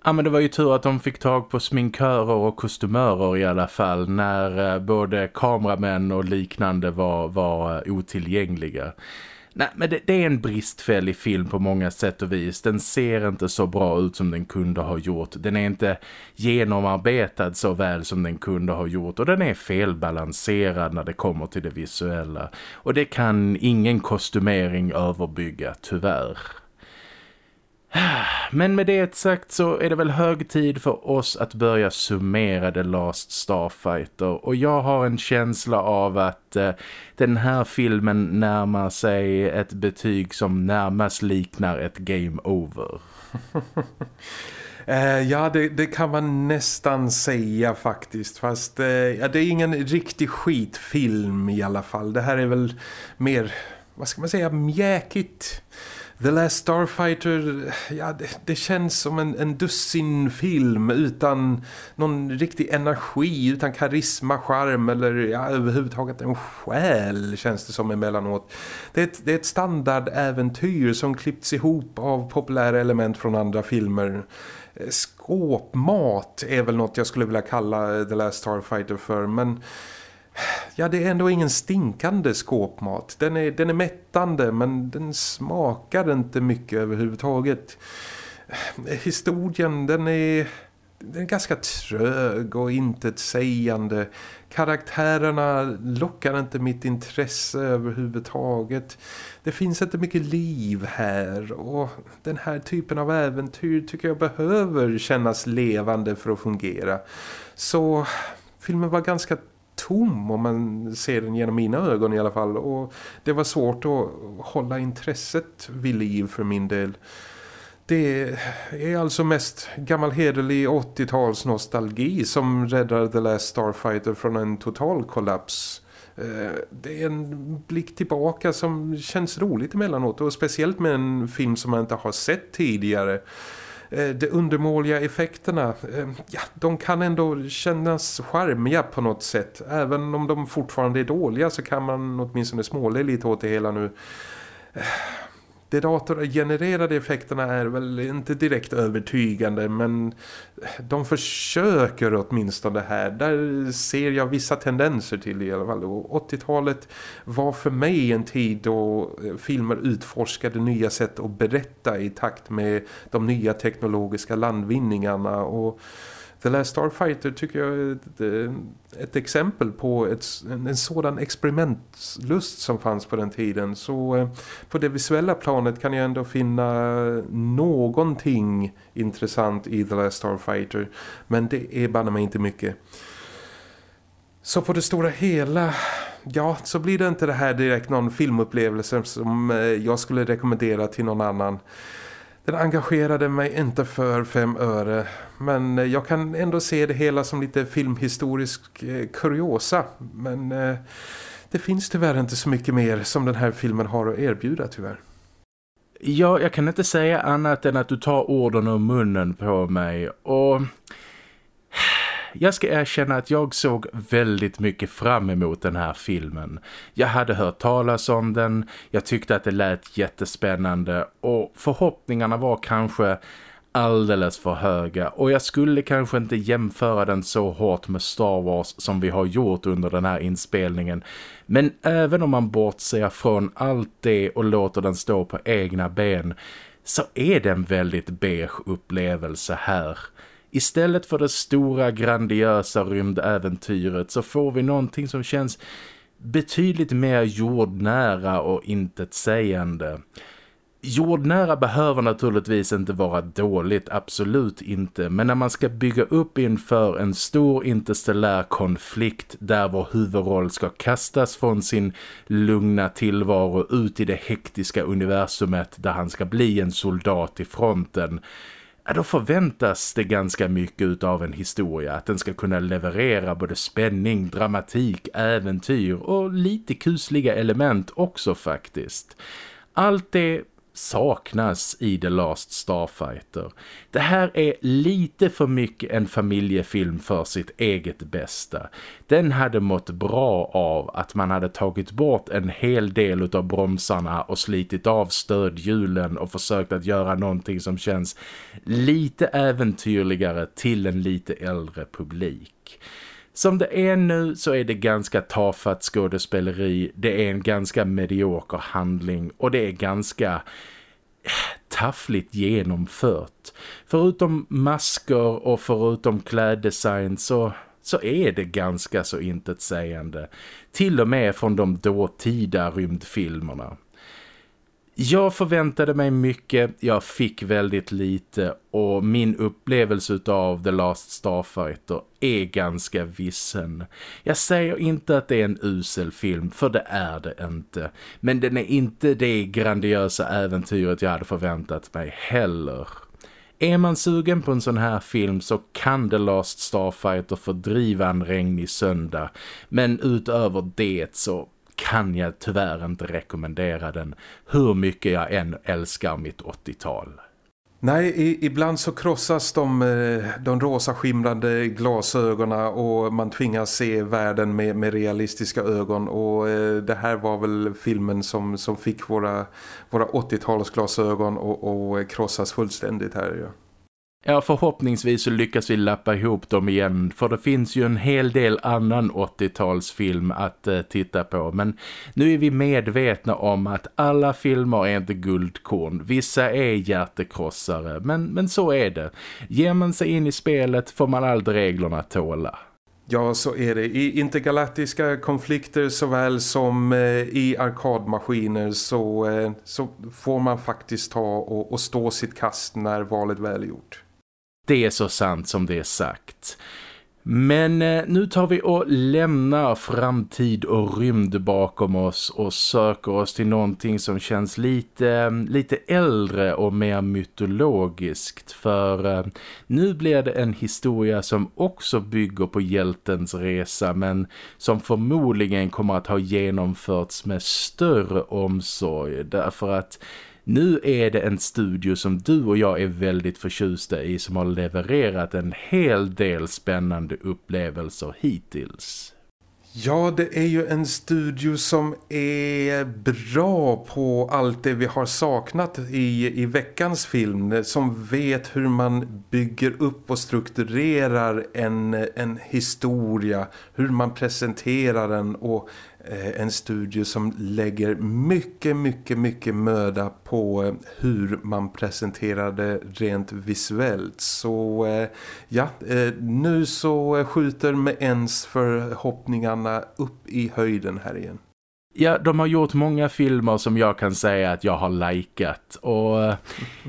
Ja men det var ju tur att de fick tag på sminkörer och kostymörer i alla fall när eh, både kameramän och liknande var, var eh, otillgängliga. Nej, men det, det, är en bristfällig film på många sätt och vis. Den ser inte så bra ut som den kunde ha gjort. Den är inte genomarbetad så väl som den kunde ha gjort. Och den är felbalanserad när det kommer till det visuella. Och det kan ingen kostymering överbygga, tyvärr. Men med det sagt så är det väl hög tid för oss att börja summera The Last Starfighter och jag har en känsla av att eh, den här filmen närmar sig ett betyg som närmast liknar ett game over. Eh, ja, det, det, kan man nästan säga faktiskt. Fast eh, ja, det är ingen riktig skitfilm i alla fall. Det här är väl mer, vad ska man säga, mjäkigt. The Last Starfighter, ja det, det känns som en, en dussinfilm utan någon riktig energi, utan karisma, charm eller ja, överhuvudtaget en själ känns det som emellanåt. Det är ett, det är ett standardäventyr som klippts ihop av populära element från andra filmer. Eh, skåpmat är väl något jag skulle vilja kalla The Last Starfighter för, men ja det är ändå ingen stinkande skåpmat. Den är, den är mättande men den smakar inte mycket överhuvudtaget. Historien den är, den är ganska trög och intetsägande. Karaktärerna lockar inte mitt intresse överhuvudtaget. Det finns inte mycket liv här och den här typen av äventyr tycker jag behöver kännas levande för att fungera. Så filmen var ganska tom om man ser den genom mina ögon i alla fall och det var svårt att hålla intresset vid liv för min del. Det är alltså mest gammal hederlig 80-tals nostalgi som räddar The Last Starfighter från en total kollaps. Eh, det är en blick tillbaka som känns roligt emellanåt och speciellt med en film som man inte har sett tidigare. Eh, de undermåliga effekterna, eh, ja, de kan ändå kännas charmiga på något sätt. Även om de fortfarande är dåliga så kan man åtminstone småle lite åt det hela nu. Eh, de datorgenererade effekterna är väl inte direkt övertygande men de försöker åtminstone här. Där ser jag vissa tendenser till i alla fall. 80-talet var för mig en tid då eh, filmer utforskade nya sätt att berätta i takt med de nya teknologiska landvinningarna och The Last Starfighter tycker jag är ett, eh, ett exempel på ett, en, en, sådan experimentlust som fanns på den tiden. Så eh, på det visuella planet kan jag ändå finna någonting intressant i The Last Starfighter. Men det är banne mig inte mycket. Så på det stora hela, ja så blir det inte det här direkt någon filmupplevelse som eh, jag skulle rekommendera till någon annan. Den engagerade mig inte för fem öre men eh, jag kan ändå se det hela som lite filmhistorisk eh, kuriosa men eh, det finns tyvärr inte så mycket mer som den här filmen har att erbjuda tyvärr. Ja, jag kan inte säga annat än att du tar orden ur munnen på mig och jag ska erkänna att jag såg väldigt mycket fram emot den här filmen. Jag hade hört talas om den, jag tyckte att det lät jättespännande och förhoppningarna var kanske alldeles för höga och jag skulle kanske inte jämföra den så hårt med Star Wars som vi har gjort under den här inspelningen. Men även om man bortser från allt det och låter den stå på egna ben så är det en väldigt beige upplevelse här. Istället för det stora grandiösa rymdäventyret så får vi någonting som känns betydligt mer jordnära och intetsägande. Jordnära behöver naturligtvis inte vara dåligt, absolut inte. Men när man ska bygga upp inför en stor interstellär konflikt där vår huvudroll ska kastas från sin lugna tillvaro ut i det hektiska universumet där han ska bli en soldat i fronten ja, då förväntas det ganska mycket av en historia. Att den ska kunna leverera både spänning, dramatik, äventyr och lite kusliga element också faktiskt. Allt det saknas i The Last Starfighter. Det här är lite för mycket en familjefilm för sitt eget bästa. Den hade mått bra av att man hade tagit bort en hel del av bromsarna och slitit av stödhjulen och försökt att göra någonting som känns lite äventyrligare till en lite äldre publik. Som det är nu så är det ganska tafatt skådespeleri, det är en ganska medioker handling och det är ganska eh, taffligt genomfört. Förutom masker och förutom kläddesign så, så är det ganska så intetsägande. Till och med från de dåtida rymdfilmerna. Jag förväntade mig mycket, jag fick väldigt lite och min upplevelse av The Last Starfighter är ganska vissen. Jag säger inte att det är en usel film, för det är det inte. Men den är inte det grandiösa äventyret jag hade förväntat mig heller. Är man sugen på en sån här film så kan The Last Starfighter fördriva en regnig söndag. Men utöver det så kan jag tyvärr inte rekommendera den hur mycket jag än älskar mitt 80-tal. Nej, i, ibland så krossas de, eh, de rosa skimrande glasögonen och man tvingas se världen med, med realistiska ögon och eh, det här var väl filmen som, som fick våra, våra 80-talsglasögon och, och krossas fullständigt här. Ja. Ja, förhoppningsvis så lyckas vi lappa ihop dem igen för det finns ju en hel del annan 80-talsfilm att eh, titta på men nu är vi medvetna om att alla filmer är inte guldkorn. Vissa är hjärtekrossare men, men så är det. Ger man sig in i spelet får man aldrig reglerna tåla. Ja, så är det. I intergalaktiska konflikter såväl som eh, i arkadmaskiner så, eh, så får man faktiskt ta och, och stå sitt kast när valet väl är gjort. Det är så sant som det är sagt. Men eh, nu tar vi och lämnar framtid och rymd bakom oss och söker oss till någonting som känns lite, lite äldre och mer mytologiskt. För eh, nu blir det en historia som också bygger på hjältens resa men som förmodligen kommer att ha genomförts med större omsorg därför att nu är det en studio som du och jag är väldigt förtjusta i som har levererat en hel del spännande upplevelser hittills. Ja, det är ju en studio som är bra på allt det vi har saknat i, i veckans film. Som vet hur man bygger upp och strukturerar en, en historia. Hur man presenterar den och Eh, en studio som lägger mycket, mycket, mycket möda på eh, hur man presenterar det rent visuellt. Så eh, ja, nu så skjuter med ens förhoppningarna upp i höjden här igen. Ja, de har gjort många filmer som jag kan säga att jag har likat och eh,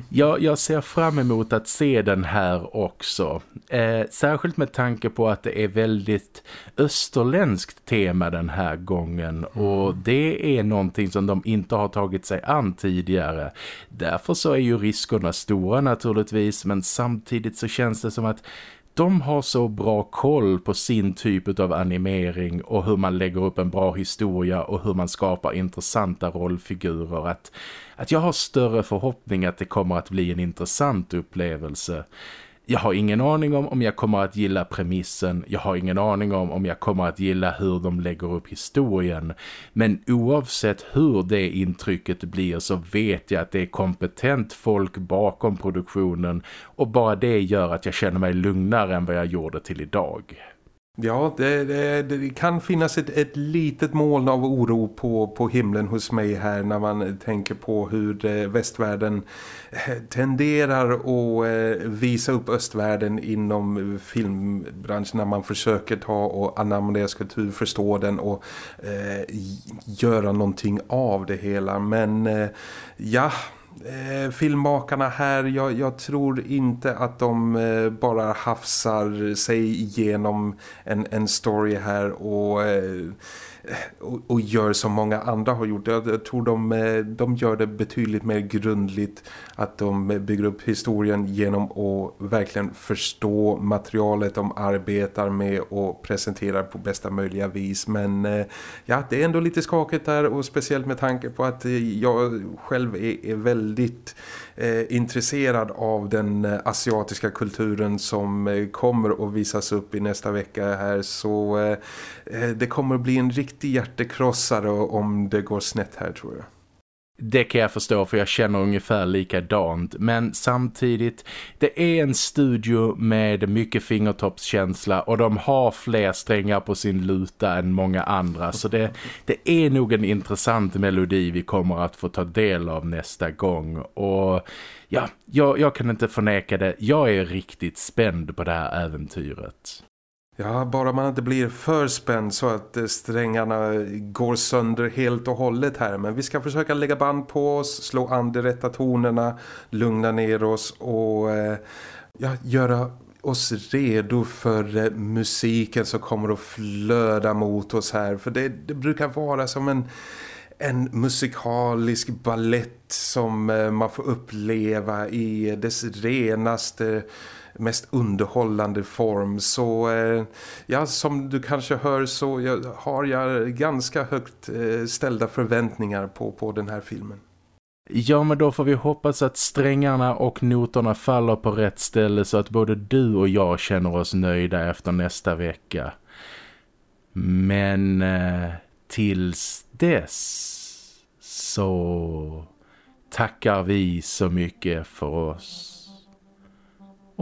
jag, jag ser fram emot att se den här också. Eh, särskilt med tanke på att det är väldigt österländskt tema den här gången och mm. det är någonting som de inte har tagit sig an tidigare. Därför så är ju riskerna stora naturligtvis men samtidigt så känns det som att de har så bra koll på sin typ av animering och hur man lägger upp en bra historia och hur man skapar intressanta rollfigurer att, att jag har större förhoppning att det kommer att bli en intressant upplevelse. Jag har ingen aning om om jag kommer att gilla premissen. Jag har ingen aning om om jag kommer att gilla hur de lägger upp historien. Men oavsett hur det intrycket blir så vet jag att det är kompetent folk bakom produktionen. Och bara det gör att jag känner mig lugnare än vad jag gjorde till idag. Ja, det, det, det, kan finnas ett, ett litet moln av oro på, på himlen hos mig här när man tänker på hur eh, västvärlden eh, tenderar att eh, visa upp östvärlden inom filmbranschen när man försöker ta och anamma deras kultur, förstå den och eh, göra någonting av det hela. Men eh, ja eh, filmmakarna här, jag, jag, tror inte att de eh, bara hafsar sig igenom en, en story här och... Eh, och, och, gör som många andra har gjort. Jag, jag tror de, eh, de gör det betydligt mer grundligt att de bygger upp historien genom att verkligen förstå materialet de arbetar med och presenterar på bästa möjliga vis. Men eh, ja, det är ändå lite skakigt där och speciellt med tanke på att eh, jag själv är, är väldigt eh, intresserad av den asiatiska kulturen som kommer att visas upp i nästa vecka här så eh, det kommer att bli en riktig hjärtekrossare om det går snett här tror jag. Det kan jag förstå för jag känner ungefär likadant. Men samtidigt, det är en studio med mycket fingertoppskänsla och de har fler strängar på sin luta än många andra. Så det, det är nog en intressant melodi vi kommer att få ta del av nästa gång. Och ja, jag, jag kan inte förneka det. Jag är riktigt spänd på det här äventyret. Ja, bara man inte blir för spänd så att eh, strängarna går sönder helt och hållet här. Men vi ska försöka lägga band på oss, slå an de rätta tonerna, lugna ner oss och eh, ja, göra oss redo för eh, musiken som kommer att flöda mot oss här. För det, det brukar vara som en, en musikalisk ballett som man får uppleva i dess renaste mest underhållande form så eh, ja som du kanske hör så jag, har jag ganska högt eh, ställda förväntningar på, på den här filmen. Ja, men då får vi hoppas att strängarna och noterna faller på rätt ställe så att både du och jag känner oss nöjda efter nästa vecka. Men eh, tills dess så tackar vi så mycket för oss.